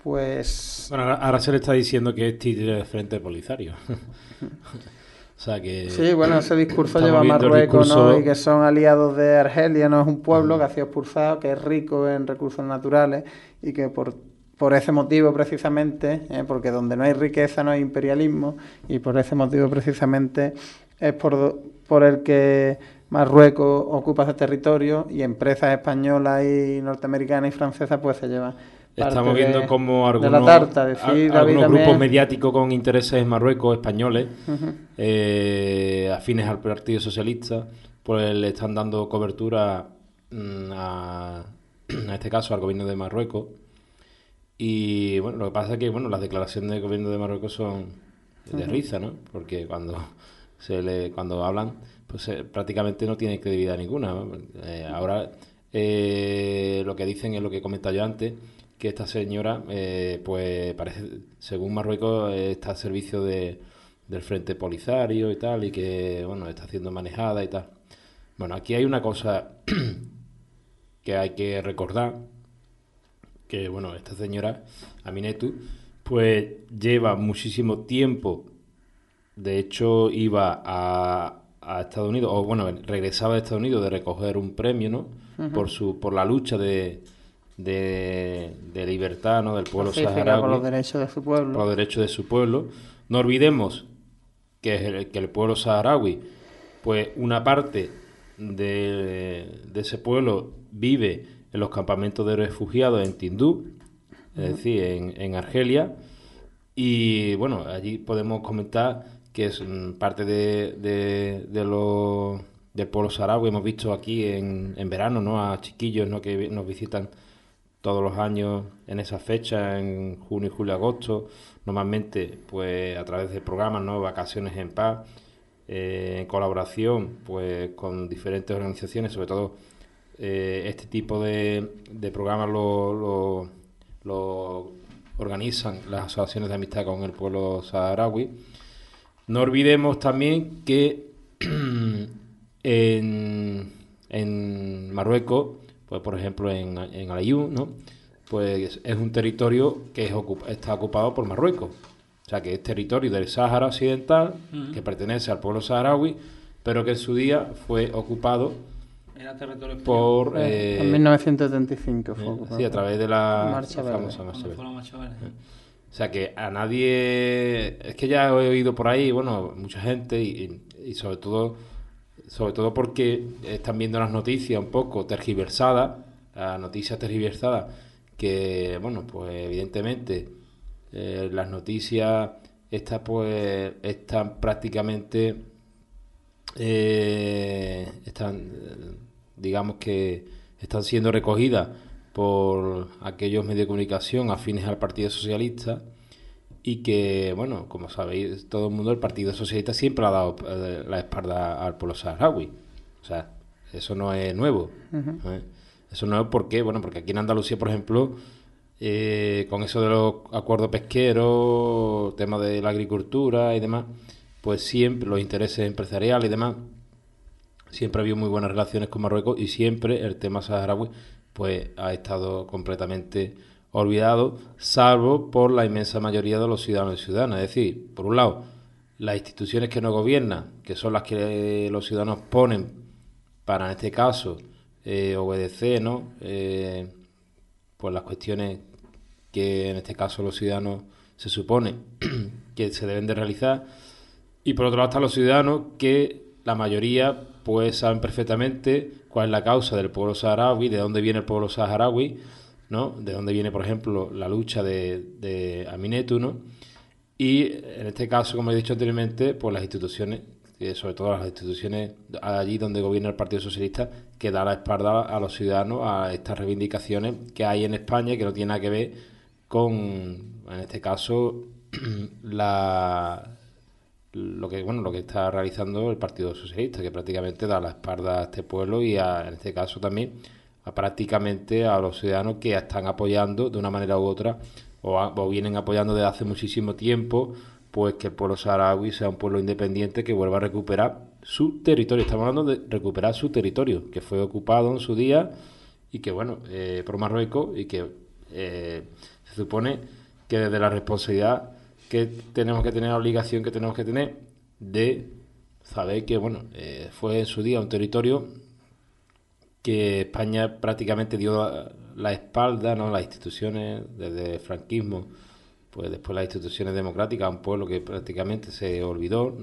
pues Bueno, ahora, se le está diciendo que es títere del Frente Polisario. o sea que... sí, bueno, ese discurso lleva a Marruecos, Y que son aliados de Argelia, no es un pueblo que ha sido expulsado, que es rico en recursos naturales y que por, por ese motivo precisamente, ¿eh? porque donde no hay riqueza no hay imperialismo y por ese motivo precisamente es por, por el que Marruecos ocupa ese territorio y empresas españolas y norteamericanas y francesas pues se llevan Estamos viendo de- cómo de algunos, la tarta, decir, a- David, algunos grupos mediáticos con intereses en Marruecos, españoles, eh, afines al Partido Socialista, pues le están dando cobertura mm, a, a este caso al gobierno de Marruecos. Y bueno, lo que pasa es que bueno, las declaraciones del gobierno de Marruecos son de risa, ¿no? Porque cuando se le cuando hablan, pues eh, prácticamente no tienen credibilidad ninguna. Eh, ahora eh, lo que dicen es lo que he comentado yo antes, que esta señora, eh, pues parece, según Marruecos, está al servicio de, del Frente Polisario y tal, y que bueno, está siendo manejada y tal. Bueno, aquí hay una cosa que hay que recordar, que bueno, esta señora Aminetu, pues lleva muchísimo tiempo, de hecho iba a, a Estados Unidos, o bueno, regresaba a Estados Unidos de recoger un premio, ¿no? Por su, por la lucha de, de, de libertad, ¿no? Del pueblo saharaui por los derechos de su pueblo. por los derechos de su pueblo. No olvidemos que, es el, que el pueblo saharaui, pues una parte de, de ese pueblo vive en los campamentos de refugiados en Tindú, es decir, en, en Argelia. Y bueno, allí podemos comentar que es mm, parte de, de, de los del pueblo saharaui. Hemos visto aquí en, en verano ¿no? a chiquillos ¿no? que nos visitan todos los años en esa fecha, en junio, julio, agosto, normalmente pues a través de programas, ¿no? Vacaciones en paz, eh, en colaboración pues con diferentes organizaciones, sobre todo eh, este tipo de, de programas lo, lo, lo organizan las asociaciones de amistad con el pueblo saharaui. No olvidemos también que en, en Marruecos, pues por ejemplo en, en ¿no? pues es un territorio que es ocup- está ocupado por Marruecos. O sea que es territorio del Sáhara Occidental, que pertenece al pueblo saharaui, pero que en su día fue ocupado Era territorio español. por... Eh, eh, en 1975 fue eh, sí, a través de la Marcha Verde. verde. O sea que a nadie, es que ya he oído por ahí, bueno, mucha gente y, y sobre todo, sobre todo porque están viendo las noticias un poco tergiversadas, las noticias tergiversadas, que bueno, pues evidentemente eh, las noticias estas pues están prácticamente eh, están eh, digamos que están siendo recogidas por aquellos medios de comunicación afines al Partido Socialista y que, bueno, como sabéis todo el mundo, el Partido Socialista siempre ha dado eh, la espalda al pueblo saharaui. O sea, eso no es nuevo. ¿eh? Eso no es porque, bueno, porque aquí en Andalucía, por ejemplo, eh, con eso de los acuerdos pesqueros, tema de la agricultura y demás, pues siempre los intereses empresariales y demás, siempre ha habido muy buenas relaciones con Marruecos y siempre el tema saharaui pues ha estado completamente olvidado, salvo por la inmensa mayoría de los ciudadanos y ciudadanas. Es decir, por un lado, las instituciones que no gobiernan, que son las que los ciudadanos ponen para, en este caso, eh, obedecer, ¿no? Eh, pues las cuestiones que en este caso los ciudadanos se supone que se deben de realizar. Y por otro lado están los ciudadanos que la mayoría pues saben perfectamente cuál es la causa del pueblo saharaui, de dónde viene el pueblo saharaui, ¿no? De dónde viene, por ejemplo, la lucha de, de Aminetu. Y en este caso, como he dicho anteriormente, pues las instituciones, eh, sobre todo las instituciones allí donde gobierna el Partido Socialista, que da la espalda a los ciudadanos a estas reivindicaciones que hay en España que no tienen nada que ver con, en este caso, la lo que bueno lo que está realizando el Partido Socialista, que prácticamente da la espalda a este pueblo y a, en este caso también a prácticamente a los ciudadanos que están apoyando de una manera u otra o, vienen apoyando desde hace muchísimo tiempo, pues que el pueblo saharaui sea un pueblo independiente que vuelva a recuperar su territorio. Estamos hablando de recuperar su territorio, que fue ocupado en su día y que, bueno, eh, por Marruecos y que eh, se supone que desde la responsabilidad que tenemos que tener, la obligación que tenemos que tener de saber que, bueno, eh, fue en su día un territorio que España prácticamente dio la espalda, ¿no? Las instituciones desde el franquismo, pues después las instituciones democráticas, un pueblo que prácticamente se olvidó,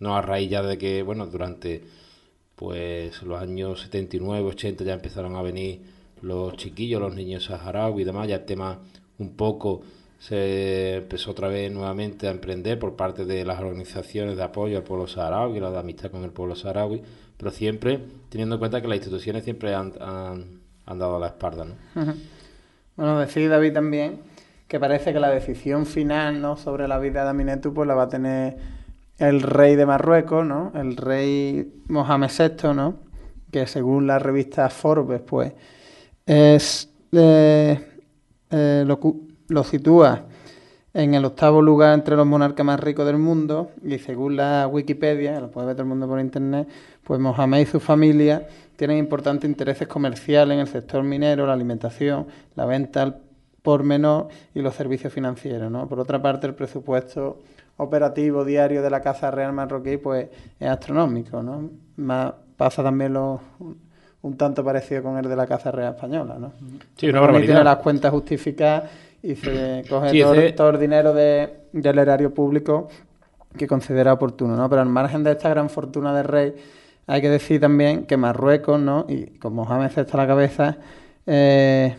no a raíz ya de que, bueno, durante pues los años 79, 80 ya empezaron a venir los chiquillos, los niños saharaui y demás, ya el tema un poco se empezó otra vez nuevamente a emprender por parte de las organizaciones de apoyo al pueblo saharaui, la de amistad con el pueblo saharaui, pero siempre teniendo en cuenta que las instituciones siempre han han dado la espalda. ¿no? Bueno, decir David también que parece que la decisión final ¿no? sobre la vida de Aminetu pues la va a tener el rey de Marruecos, ¿no? el rey Mohamed VI, ¿no? que según la revista Forbes pues es, eh, eh, lo, lo sitúa en el octavo lugar entre los monarcas más ricos del mundo y según la Wikipedia, lo puede ver todo el mundo por internet, pues Mohamed y su familia tienen importantes intereses comerciales en el sector minero, la alimentación, la venta al por menor y los servicios financieros. ¿no? Por otra parte, el presupuesto operativo diario de la Casa Real Marroquí pues, es astronómico. ¿no? Más, pasa también lo, un tanto parecido con el de la Casa Real Española. ¿no? Sí, una barbaridad. Tiene las cuentas justificadas y se coge todo, el dinero de, del erario público que considera oportuno. ¿no? Pero al margen de esta gran fortuna del rey, hay que decir también que Marruecos, ¿no? y con Mohamed está a la cabeza, eh,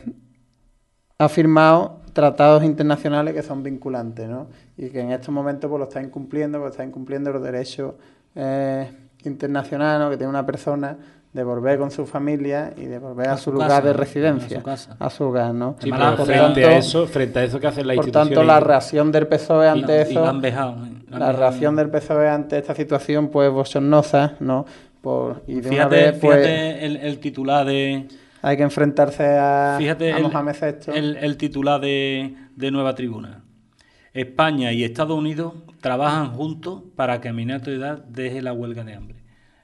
ha firmado tratados internacionales que son vinculantes, ¿no? Y que en estos momentos pues, lo está incumpliendo, pues está incumpliendo los derechos eh, internacionales que tiene una persona de volver con su familia y de volver a, su, lugar de residencia, a su, hogar, ¿no? Sí, frente a eso, frente a eso que hace la Por tanto, la reacción del PSOE ante eso, la reacción del PSOE ante esta situación, pues bochornosa, ¿no? y de fíjate, pues, el, titular de... Hay que enfrentarse a, a Mohamed VI. El, el, titular de, de Nueva Tribuna. España y Estados Unidos trabajan juntos para que Minato Edad deje la huelga de hambre.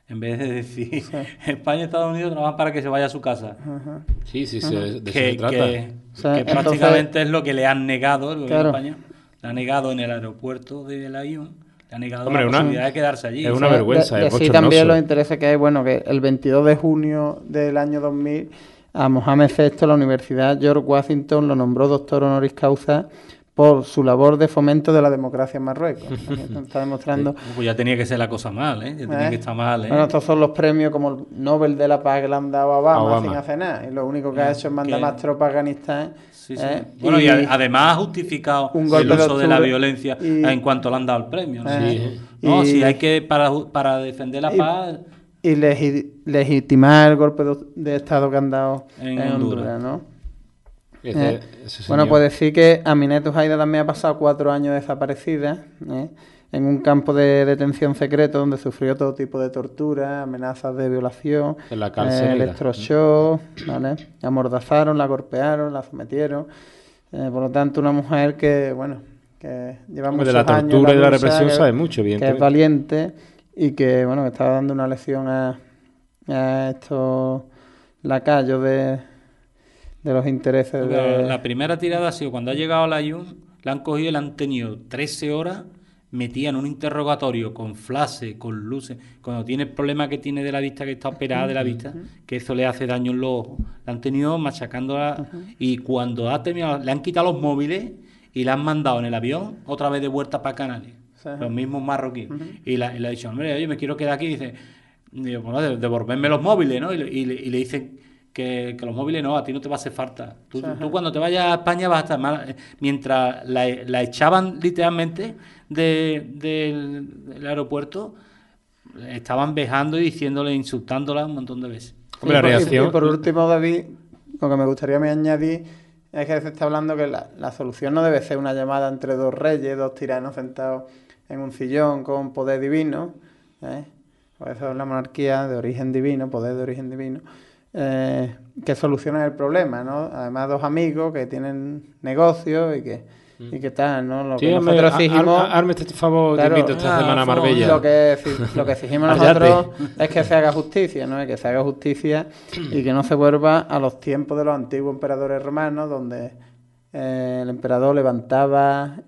En vez de decir España y Estados Unidos trabajan para que se vaya a su casa. Sí, sí, de que, se trata. Que, prácticamente es lo que le han negado el gobierno España. Le han negado en el aeropuerto de La Ion ha negado la posibilidad de quedarse allí. Es una vergüenza. De, sí, también los intereses que hay, bueno, que el 22 de junio del año 2000 a Mohamed VI la Universidad George Washington lo nombró doctor honoris causa por su labor de fomento de la democracia en Marruecos. Está demostrando... Pues ya tenía que ser la cosa mal, ¿eh? Ya tenía ¿Eh? que estar mal, ¿eh? Bueno, estos son los premios como el Nobel de la Paz que le han dado a Obama, sin hacer nada. Y lo único que ha hecho es mandar más tropas a Afganistán ¿Eh? Bueno, y, además ha justificado el uso de, la violencia en cuanto le han dado el premio. ¿no? ¿Eh? si hay que, para, para defender la paz... Y legitimar el golpe de, Estado que han dado en, Honduras, ¿no? Eh, bueno, pues decir que Aminet Haida también ha pasado cuatro años desaparecida, en un campo de detención secreto donde sufrió todo tipo de tortura, amenazas de violación, en la cárcel, electroshock, ¿vale? La amordazaron, la golpearon, la sometieron. Eh, por lo tanto, una mujer que, bueno, que lleva muchos De la tortura y de la represión sabe mucho, bien. Que es valiente y que, bueno, que estaba dando una lección a, a estos lacayos de, de los intereses de... La primera tirada ha sido cuando ha llegado la IUN, la han cogido y la han tenido 13 horas metían un interrogatorio con flashes, con luces, cuando tiene el problema que tiene de la vista, que está operada de la vista, que eso le hace daño en los ojos. La han tenido machacándola y cuando ha terminado, le han quitado los móviles y la han mandado en el avión otra vez de vuelta para Canarias. Sí. Los mismos marroquíes. Y la, y le ha dicho, hombre, oye, me quiero quedar aquí. Y dice, digo, bueno, de- devolverme los móviles, ¿no? Y y le dicen que, que los móviles no, a ti no te va a hacer falta. Tú, tú cuando te vayas a España vas a estar mal. Eh, Mientras la, la echaban literalmente de- del, del aeropuerto, estaban vejando y diciéndole, insultándola un montón de veces. La y por- y- reacción- Y por último, David, lo que me gustaría me añadir es que se está hablando que la, la solución no debe ser una llamada entre dos reyes, dos tiranos sentados en un sillón con poder divino. ¿eh? Por eso es la monarquía de origen divino, poder de origen divino, eh, que soluciona el problema, ¿no? Además, dos amigos que tienen negocios y que, y que tal, ¿no? Lo Sí, que hombre, nosotros exigimos... arme este favor, Claro. te invito esta Ah, semana a Marbella. Lo que, lo que exigimos nosotros es que se haga justicia, ¿no? Y que se haga justicia y que no se vuelva a los tiempos de los antiguos emperadores romanos, donde eh, el emperador levantaba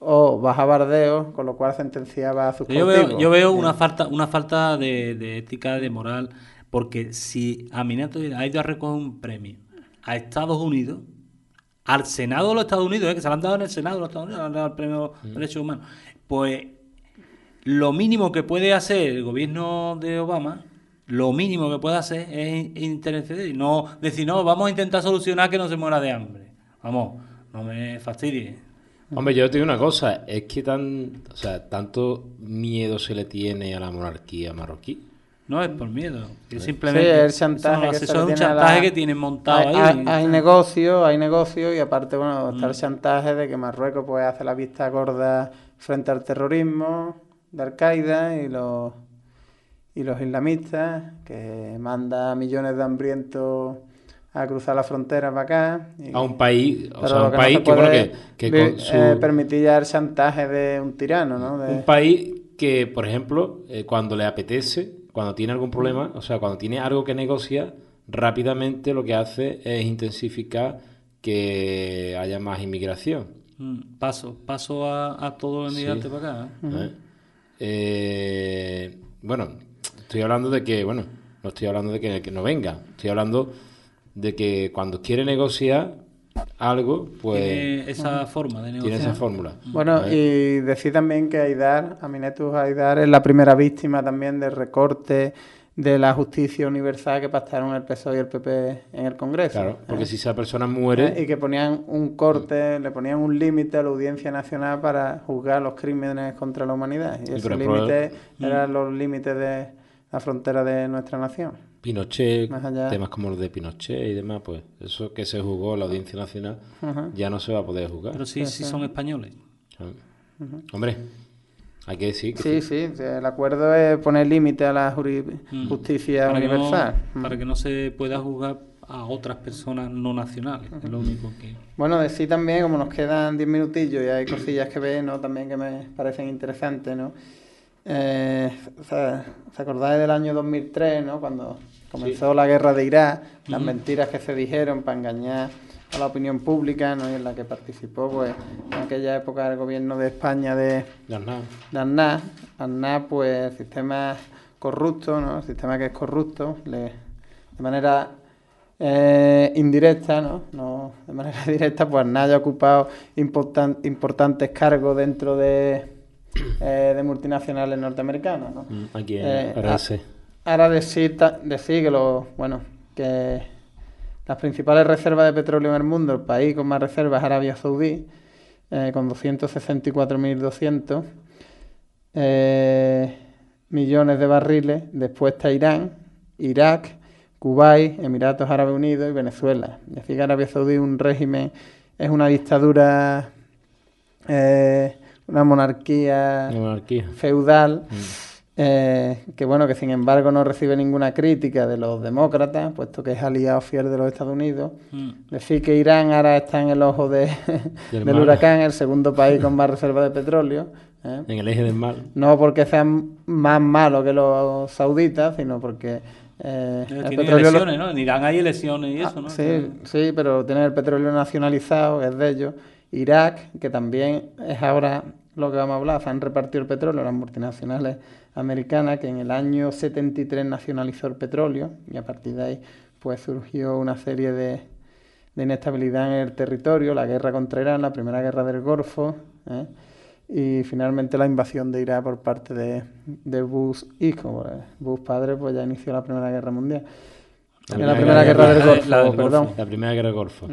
o bajaba ardeos, con lo cual sentenciaba a sus Yo veo, yo veo una falta, una falta de, de ética, de moral, porque si Aminato ha ido a recoger un premio a Estados Unidos, al Senado de los Estados Unidos, ¿eh? que se lo han dado en el Senado de los Estados Unidos, le han dado el premio de Derechos Humanos, pues lo mínimo que puede hacer el gobierno de Obama, lo mínimo que puede hacer es interceder y no decir, no, vamos a intentar solucionar que no se muera de hambre. Vamos, no me fastidie. Hombre, yo te digo una cosa, es que tan, o sea, tanto miedo se le tiene a la monarquía marroquí. No es por miedo, es Sí, simplemente el chantaje eso, que se eso es un la- chantaje que tienen montado hay, ahí. Hay, hay negocio, hay negocio y aparte, bueno, está Mm. el chantaje de que Marruecos pues hace la vista gorda frente al terrorismo de Al-Qaeda y los, y los islamistas, que manda millones de hambrientos a cruzar la frontera para acá. y- A un país, o sea, un que no país que, bueno, que, que vi- con su... eh, permitir ya el chantaje de un tirano, ¿no? De- Un país que, por ejemplo, eh, cuando le apetece, cuando tiene algún problema, o sea, cuando tiene algo que negocia, rápidamente lo que hace es intensificar que haya más inmigración. Mm, Paso, paso a, a todo el Sí. migrante para acá. ¿eh? ¿eh? Eh, bueno, estoy hablando de que, bueno, no estoy hablando de que, que no venga, estoy hablando de que cuando quiere negociar algo, pues Tiene esa forma de tiene negociar. esa fórmula. Bueno, y decir también que Aidar, Aminetus Aidar, es la primera víctima también del recorte de la justicia universal que pactaron el PSOE y el PP en el Congreso. Claro, porque ¿eh? si esa persona ¿Eh? muere, Y que ponían un corte, le ponían un límite a la Audiencia Nacional para juzgar los crímenes contra la humanidad. Y Sí, ese pero el problema- límite eran los límites de la frontera de nuestra nación. Pinochet, temas como los de Pinochet y demás, pues eso que se jugó la Audiencia Nacional Ajá. ya no se va a poder jugar. Pero sí, sí son españoles. Claro. Hombre, hay que decir que Sí, sí, sí, el acuerdo es poner límite a la Mm. justicia Para que no- universal. Para que no se pueda juzgar a otras personas no nacionales. Es lo único que... Bueno, decir también, como nos quedan 10 minutillos y hay cosillas que ver, ¿no? También que me parecen interesantes, ¿no? Eh, ¿Os acordáis del año 2003, ¿no? Cuando comenzó la guerra de Irak, las mentiras que se dijeron para engañar a la opinión pública, ¿no? Y en la que participó, pues, en aquella época el gobierno de España de, de Aznar. Aznar, pues, sistema corrupto, ¿no? Sistema que es corrupto, le, de manera eh, indirecta, ¿no? ¿no? De manera directa, pues Aznar ya ha ocupado importan- importantes cargos dentro de, eh, de multinacionales norteamericanas, ¿no? Mm, Aquí en Eh. Ahora decir, que lo, bueno, que las principales reservas de petróleo en el mundo, el país con más reservas es Arabia Saudí, eh, con 264.200 eh, millones de barriles. Después está Irán, Irak, Kuwait, Emiratos Árabes Unidos y Venezuela. Es decir, que Arabia Saudí es un régimen, es una dictadura, eh, una monarquía feudal, eh, que bueno, que sin embargo no recibe ninguna crítica de los demócratas, puesto que es aliado fiel de los Estados Unidos. Mm. Decir que Irán ahora está en el ojo de- Del huracán, el segundo país con más reservas de petróleo. ¿eh? En el eje del mal. No porque sean más malos que los sauditas, sino porque eh, el lo- ¿no? En Irán hay elecciones y eso, Ah, ¿no? Sí, sí, pero tienen el petróleo nacionalizado, es de ellos. Irak, que también es ahora lo que vamos a hablar, se han repartido el petróleo las multinacionales americanas, que en el año 73 nacionalizó el petróleo y a partir de ahí pues surgió una serie de, de inestabilidad en el territorio, la guerra contra Irán, la primera guerra del Golfo, ¿eh? y finalmente la invasión de Irak por parte de, de Bush hijo. Pues, Bush padre pues ya inició la Primera Guerra Mundial. La primera Guerra guerra- del Golfo, la perdón. Primera guerra del Golfo.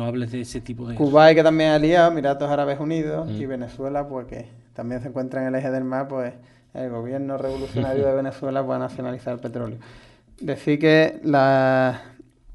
No hables de ese tipo de... Kuwait que también ha liado, Emiratos Árabes Unidos Mm. y Venezuela pues que también se encuentra en el eje del mar, pues el gobierno revolucionario de Venezuela va a nacionalizar el petróleo. Decir que la,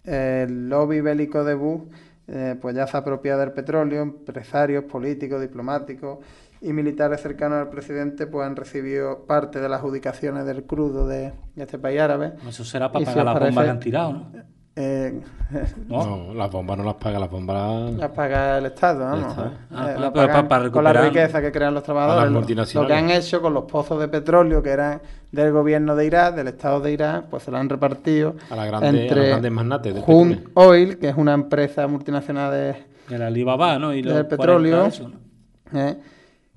el lobby bélico de Bush eh, pues ya se ha apropiado del petróleo, empresarios, políticos, diplomáticos y militares cercanos al presidente pues han recibido parte de las adjudicaciones del crudo de, de este país árabe. Eso será para pagar las bombas que han tirado, ¿no? Eh, ¿No? Las bombas no las paga, las bombas Las paga el Estado, vamos. Estado. Eh, Ah, pa- pagan para con la riqueza que crean los A trabajadores. las Lo- multinacionales. Lo que han hecho con los pozos de petróleo que eran del gobierno de Irak, del Estado de Irak, pues se lo han repartido a, la grande, a entre los grandes magnates del Hun petróleo. Oil, que es una empresa multinacional de, El Alibaba, ¿no? Y los del 40 petróleo, eso, ¿no? eh,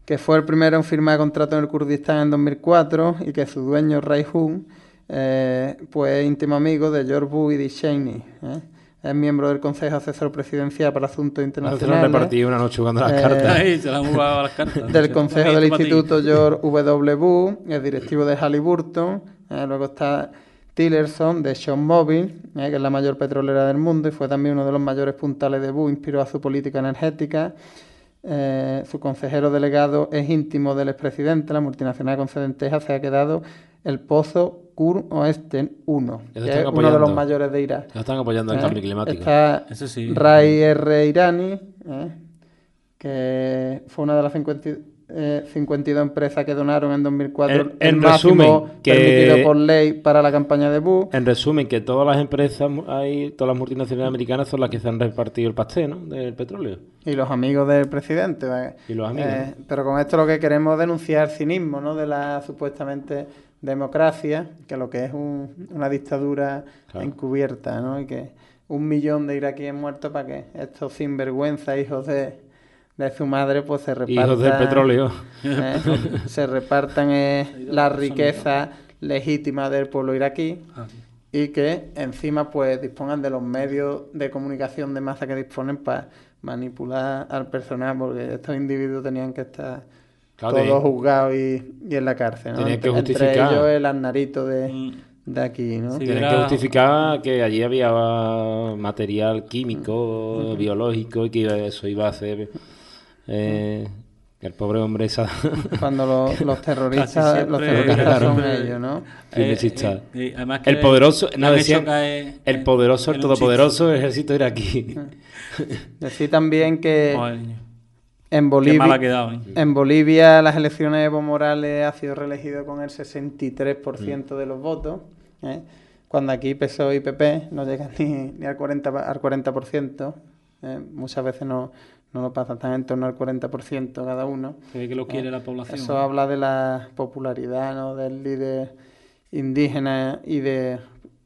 que fue el primero en firmar contrato en el Kurdistán en 2004 y que su dueño, Ray Hun, eh, pues es íntimo amigo de George Bush y de Cheney. eh. Es miembro del Consejo Asesor Presidencial para Asuntos Se lo han Internacionales. repartido una noche jugando las Eh, cartas. Ahí se le han jugado las cartas. del Consejo del. Instituto George W. Bush, el directivo de Halliburton, eh, luego está Tillerson de Sean Mobil, eh, que es la mayor petrolera del mundo y fue también uno de los mayores puntales de Bush, inspiró a su política energética. Eh, su consejero delegado es íntimo del expresidente, la multinacional con sede en Texas, se ha quedado el pozo Kur Oesten 1, Ya que se es uno de los mayores de Irak. Ya están apoyando el ¿eh? cambio climático. Está Eso sí. Ray R. Irani, ¿eh? que fue una de las 50 eh, 52 empresas que donaron en 2004 En- el en máximo resumen, que- permitido por ley para la campaña de Bush. En resumen, que todas las empresas, ahí, todas las multinacionales americanas son las que se han repartido el pastel, ¿no? Del petróleo. Y los amigos del presidente. ¿vale? Y los amigos, Eh, Pero con esto lo que queremos es denunciar el cinismo ¿no? de la supuestamente democracia, que lo que es un- una dictadura Claro. encubierta, ¿no? Y que un millón de iraquíes muertos para que estos sinvergüenza hijos de, de su madre pues se repartan... Hijos del petróleo. ¿eh? se repartan eh, la riqueza legítima del pueblo iraquí Ah, y que encima pues dispongan de los medios de comunicación de masa que disponen para manipular al personal porque estos individuos tenían que estar Claro, todos juzgados y, y en la cárcel ¿no? Tenían que entre, entre justificar. ellos el asnarito de, Mm. de aquí ¿no? Sí. Tienen era- que justificar que allí había material químico, biológico, y que eso iba a hacer eh, que el pobre hombre esa... cuando los, los terroristas los terroristas son ellos ¿no? Publicista. eh, además que el poderoso, no decían, caer el poderoso, el todopoderoso ejército iraquí. decir también que en Qué Bolivia mal ha quedado, ¿eh? En Bolivia, las elecciones de Evo Morales ha sido reelegido con el 63% de los votos, ¿eh? cuando aquí PSOE y PP no llegan ni, ni al 40%, pa- al 40%, ¿eh? muchas veces no, no lo pasan, están en torno al 40% cada uno. Se ve que lo quiere la población. Eso habla de la popularidad ¿no? del líder indígena y de,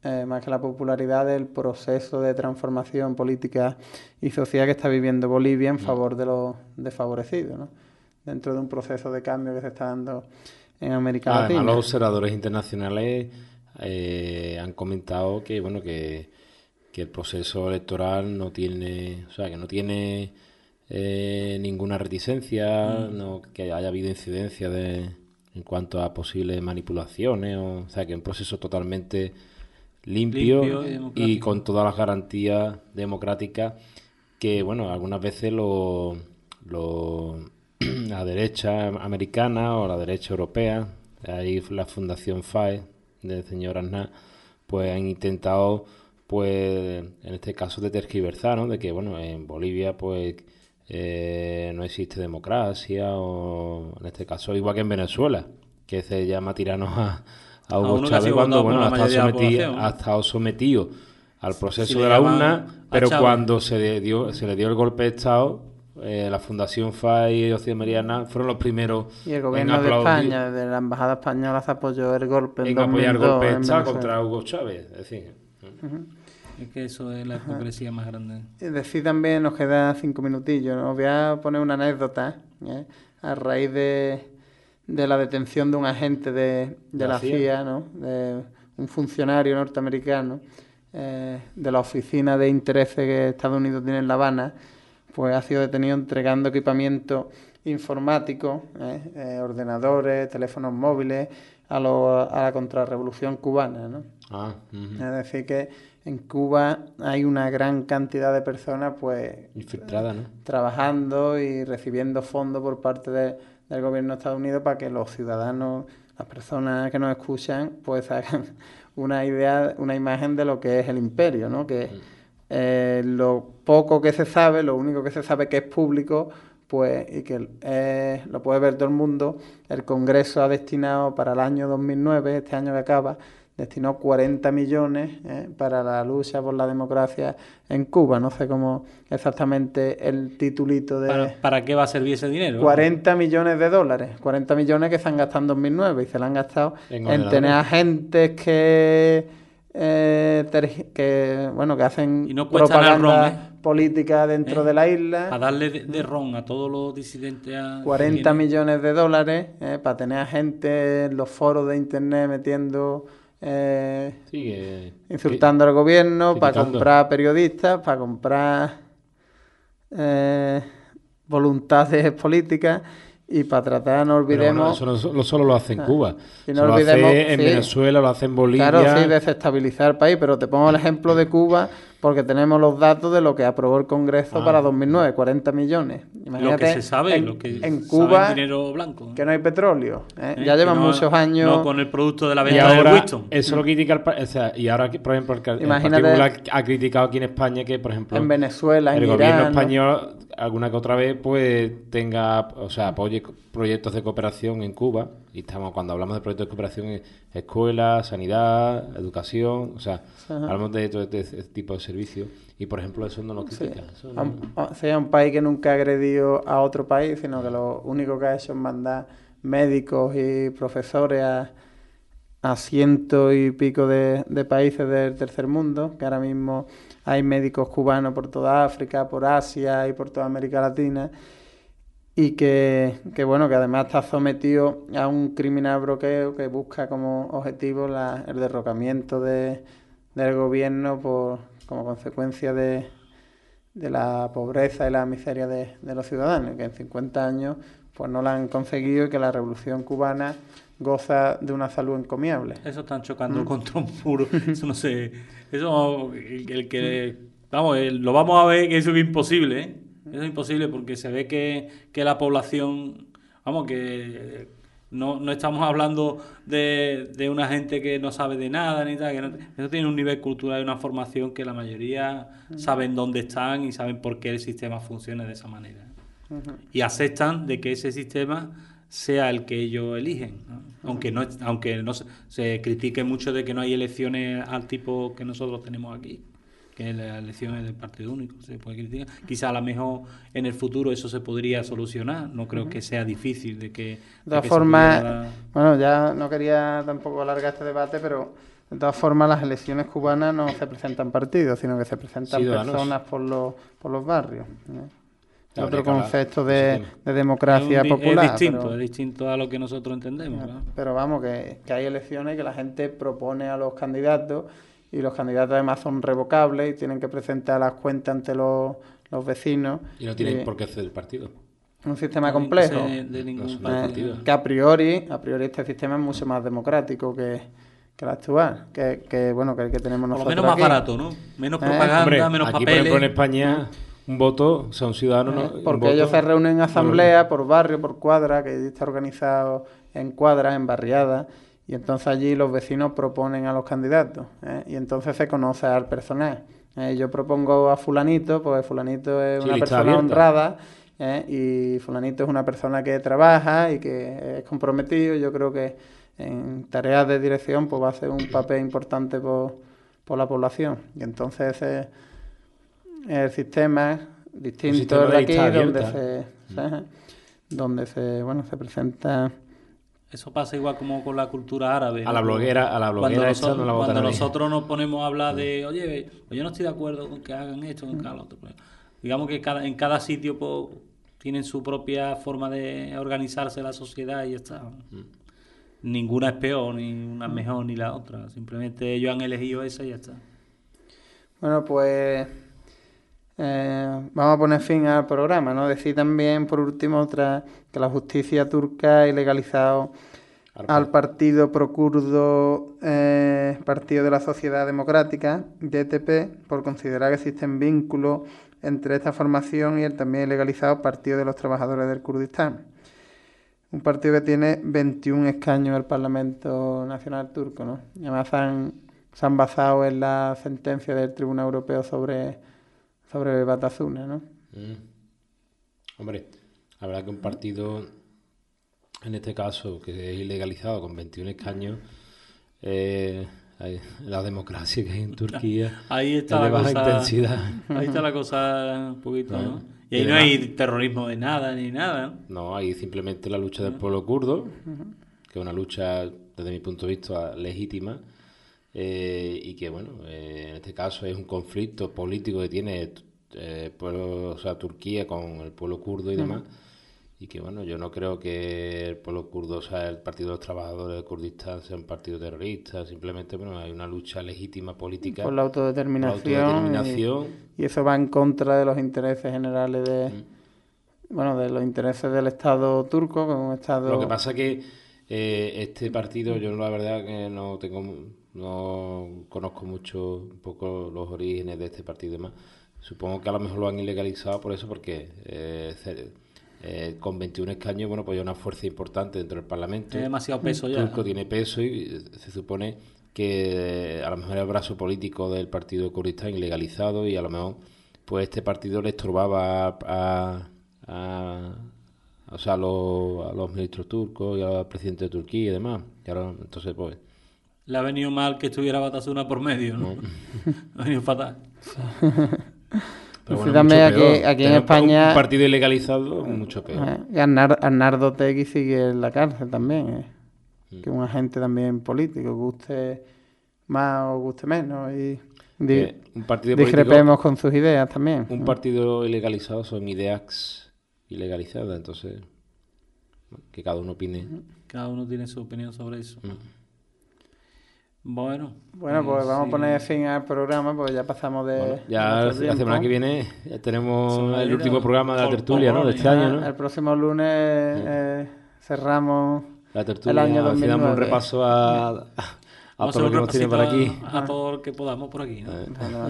eh, más que la popularidad, del proceso de transformación política y social que está viviendo Bolivia Mm. en favor de los desfavorecidos, ¿no? dentro de un proceso de cambio que se está dando en América Además, Latina. los observadores internacionales eh, han comentado que bueno que, que el proceso electoral no tiene, o sea, que no tiene eh, ninguna reticencia, no que haya habido incidencia de en cuanto a posibles manipulaciones, o, o sea, que un proceso totalmente limpio, Limpio y con todas las garantías democráticas que, bueno, algunas veces lo, lo- la derecha americana o la derecha europea, ahí la Fundación FAE del señor Aznar, pues han intentado, pues, en este caso de tergiversar, ¿no? De que, bueno, en Bolivia, pues, eh, no existe democracia, o en este caso, igual que en Venezuela, que se llama tiranos a, a Hugo uno Chávez cuando, bueno, ha estado, sometido, ha estado sometido al proceso Si de la urna, a pero Chávez. cuando se le dio, se le dio el golpe de Estado, eh, la Fundación FAI y Ocio Mariana fueron los primeros Y el en gobierno de España, de la embajada española, se apoyó el golpe en, en apoyar el 2002 golpe de Estado contra Hugo Chávez. Es decir, Es que eso es la hipocresía más grande. Decir también, nos quedan cinco minutillos, ¿no? os voy a poner una anécdota. ¿eh? a raíz de, de la detención de un agente de, de la, CIA, ¿no? de un funcionario norteamericano eh, de la Oficina de Intereses que Estados Unidos tiene en La Habana, pues ha sido detenido entregando equipamiento informático, ¿eh? Eh, ordenadores, teléfonos móviles, a, lo- a la contrarrevolución cubana. ¿no? Ah. Es decir, que en Cuba hay una gran cantidad de personas pues Infiltrada, ¿no? trabajando y recibiendo fondos por parte de- del gobierno de Estados Unidos para que los ciudadanos, las personas que nos escuchan, pues hagan una idea, una imagen de lo que es el imperio, ¿no? Que eh, lo poco que se sabe, lo único que se sabe que es público, pues, y que eh, lo puede ver todo el mundo, el Congreso ha destinado para el año 2009, este año que acaba, destinó 40 millones eh, para la lucha por la democracia en Cuba. No sé cómo exactamente el titulito de... ¿Para, para qué va a servir ese dinero? 40 millones de dólares, 40 millones que se han gastado en 2009 y se le han gastado En tener agentes que, eh, que bueno que hacen Y no propaganda ron, ¿eh? política dentro ¿Eh? de la isla. Para darle de, de ron a todos los disidentes. a- 40 que tienen. millones de dólares eh, para tener a gente en los foros de internet metiendo, eh, insultando al gobierno, para comprar periodistas, para comprar eh, voluntades políticas y para tratar, no bueno, olvidemos, eso no, no solo lo hace en Cuba. Y no Eso lo hace en sí. Venezuela, lo hace en Bolivia. claro, sí, desestabilizar el país, pero te pongo el ejemplo de Cuba porque tenemos los datos de lo que aprobó el Congreso Ah. para 2009, 40 millones. Lo Imagínate, que se sabe, en, lo que en sabe Cuba en dinero blanco. que no hay petróleo. ¿eh? ¿eh? Ya llevan no- muchos años. No con el producto de la venta de ahora, Winston. eso lo critica el, o sea, y ahora, que, por ejemplo, el, Imagínate- Partido Popular ha criticado aquí en España que, por ejemplo, En Venezuela, en el gobierno español alguna que otra vez pues tenga, o sea, apoye proyectos de cooperación en Cuba y estamos cuando hablamos de proyectos de cooperación en escuela, sanidad, educación, o sea, hablamos de todo este, este tipo de servicios y por ejemplo eso no lo Sí. critica. eso no- A un- a- sea un país que nunca ha agredido a otro país, sino que lo único que ha hecho es mandar médicos y profesores a, a ciento y pico de, de países del tercer mundo, que ahora mismo hay médicos cubanos por toda África, por Asia y por toda América Latina, y que, que, bueno, que además está sometido a un criminal bloqueo que busca como objetivo la- el derrocamiento de, del gobierno por, como consecuencia de, de la pobreza y la miseria de, de los ciudadanos, que en 50 años pues no la han conseguido y que la revolución cubana goza de una salud encomiable. Eso están chocando Mm. contra un muro. Eso no sé. Eso, el, el que. Vamos, el- lo vamos a ver que eso es imposible, ¿eh? Eso es imposible porque se ve que, que la población. Vamos, que. No, no estamos hablando de, de una gente que no sabe de nada ni tal. Que no- eso tiene un nivel cultural y una formación que la mayoría saben dónde están y saben por qué el sistema funciona de esa manera. Y aceptan de que ese sistema sea el que ellos eligen. ¿no? Aunque no aunque no se, se critique mucho de que no hay elecciones al tipo que nosotros tenemos aquí, que es las elecciones del partido único, se puede criticar. Quizá a lo mejor en el futuro eso se podría solucionar, no creo que sea difícil de que... De de todas formas, pudiera- bueno, ya no quería tampoco alargar este debate, pero de todas formas las elecciones cubanas no se presentan partidos, sino que se presentan Ciudadanos. personas por los, por los barrios. Otro concepto de de, de democracia es, un popular. es distinto, pero- es distinto a lo que nosotros entendemos. ¿no? Pero vamos, que, que hay elecciones que la gente propone a los candidatos y los candidatos además son revocables y tienen que presentar las cuentas ante los, los vecinos. Y no tienen Y por qué hacer el partido. Un sistema No que complejo. ser de ningún No eh, partido. que a priori, a priori este sistema es mucho más democrático que, que el actual, que, que, bueno, que el que tenemos Por lo nosotros menos más aquí. barato, ¿no? Menos Eh, propaganda, Hombre, menos aquí por papeles. ejemplo en España un voto, o sea, un ciudadano... no- un Eh, Porque voto- ellos se reúnen en asamblea por barrio, por cuadra, que está organizado en cuadras, en barriadas, y entonces allí los vecinos proponen a los candidatos, ¿eh? y entonces se conoce al personal. ¿eh? Yo propongo a fulanito, pues fulanito es Sí, una persona abierta. honrada, ¿eh? y fulanito es una persona que trabaja y que es comprometido. Yo creo que en tareas de dirección pues va a ser un papel importante por, por la población. Y entonces ese el sistema distinto sistema de de aquí donde se, se- donde se bueno se presenta Eso pasa igual como con la cultura árabe. A la bloguera- a la Cuando bloguera esta nosotros, no la vota cuando nosotros nos ponemos a hablar de, oye, pues yo no estoy de acuerdo con que hagan esto, con que hagan lo otro. pues, digamos que cada, en cada sitio pues, tienen su propia forma de organizarse la sociedad y ya está. Mm. Ninguna es peor, ni una es mejor ni la otra. Simplemente ellos han elegido esa y ya está. Bueno, pues eh, vamos a poner fin al programa, ¿no? Decir también, por último, otra que la justicia turca ha ilegalizado al partido procurdo eh, Partido de la Sociedad Democrática, DTP, por considerar que existen vínculos entre esta formación y el también ilegalizado Partido de los Trabajadores del Kurdistán. Un partido que tiene 21 escaños en el Parlamento Nacional Turco, ¿no? Además han- se han basado en la sentencia del Tribunal Europeo sobre, sobre Batasuna, ¿no? Mm. Hombre, la verdad que un partido, en este caso, que es ilegalizado con 21 escaños, eh, la democracia que hay en Turquía Ahí es está de la baja cosa. intensidad. Ahí está la cosa un poquito. ¿no? Y ahí no hay terrorismo de nada ni nada. ¿no? No, hay simplemente la lucha del pueblo kurdo, que es una lucha, desde mi punto de vista, legítima, eh, y que, bueno, eh, en este caso es un conflicto político que tiene eh, pueblo, o sea, Turquía con el pueblo kurdo y demás, y que, bueno, yo no creo que el pueblo kurdo, o sea, el Partido de los Trabajadores de Kurdistán sea un partido terrorista, simplemente, bueno, hay una lucha legítima política Por la por la autodeterminación. y eso va en contra de los intereses generales de. Bueno, de los intereses del Estado turco, que es un Estado. Lo que pasa que eh, este partido, yo la verdad que no tengo, no conozco mucho un poco los orígenes de este partido y demás. Supongo que a lo mejor lo han ilegalizado por eso, porque eh, eh, con 21 escaños, bueno, pues hay una fuerza importante dentro del Parlamento. Tiene demasiado peso ya. Turco tiene peso y se supone que eh, a lo mejor el brazo político del partido Kurdistán ilegalizado y a lo mejor pues este partido le estorbaba a, a- a- o sea, a, los, a los ministros turcos y al presidente de Turquía y demás. Y ahora, entonces, pues, Le ha venido mal que estuviera Batasuna por medio, ¿no? Ha venido fatal. pero Sí, bueno, también mucho aquí- peor. aquí en España- Un partido ilegalizado, mucho peor. Eh, y Arnar- Arnardo Tegui sigue en la cárcel también, eh, Mm. que es un agente también político, guste más o guste menos. Y di- Eh, un partido político- discrepemos con sus ideas también. Un ¿no? partido ilegalizado son ideas ilegalizadas, entonces, que cada uno opine. Cada uno tiene su opinión sobre eso. Mm. Bueno. Bueno, pues vamos sí. a poner fin al programa, porque ya pasamos de. Bueno, ya la semana que viene ya tenemos el último programa de la tertulia, por ¿no? De este año, ¿no? El próximo lunes eh, cerramos. La tertulia, el año al final damos un 2009. repaso a, a, Vamos todo a lo que tenido un por aquí. A, a todo lo que podamos por aquí, ¿no? bueno,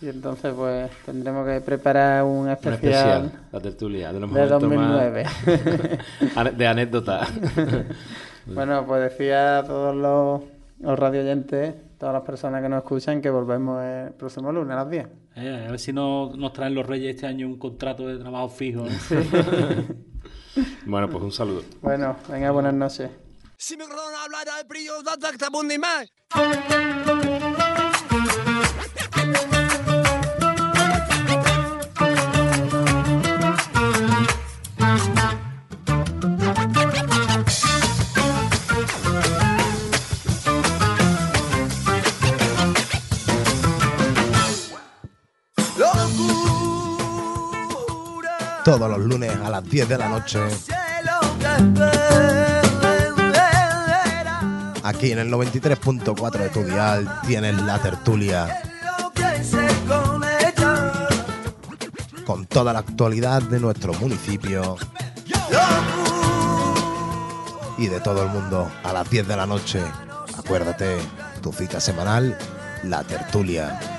y entonces, pues tendremos que preparar un Un especial. especial, la tertulia, de los de momentos 2009. más ane- de anécdota. Bueno, pues decía a todos los, los radioyentes, todas las personas que nos escuchan, que volvemos el próximo lunes a las 10. Eh, a ver si no, nos traen los reyes este año un contrato de trabajo fijo. ¿no? bueno, pues un saludo. Bueno, venga, buenas noches. Si mi corazón Todos los lunes a las 10 de la noche, aquí en el 93.4 de tu dial, tienes la tertulia con toda la actualidad de nuestro municipio y de todo el mundo a las 10 de la noche. Acuérdate, tu cita semanal, la tertulia.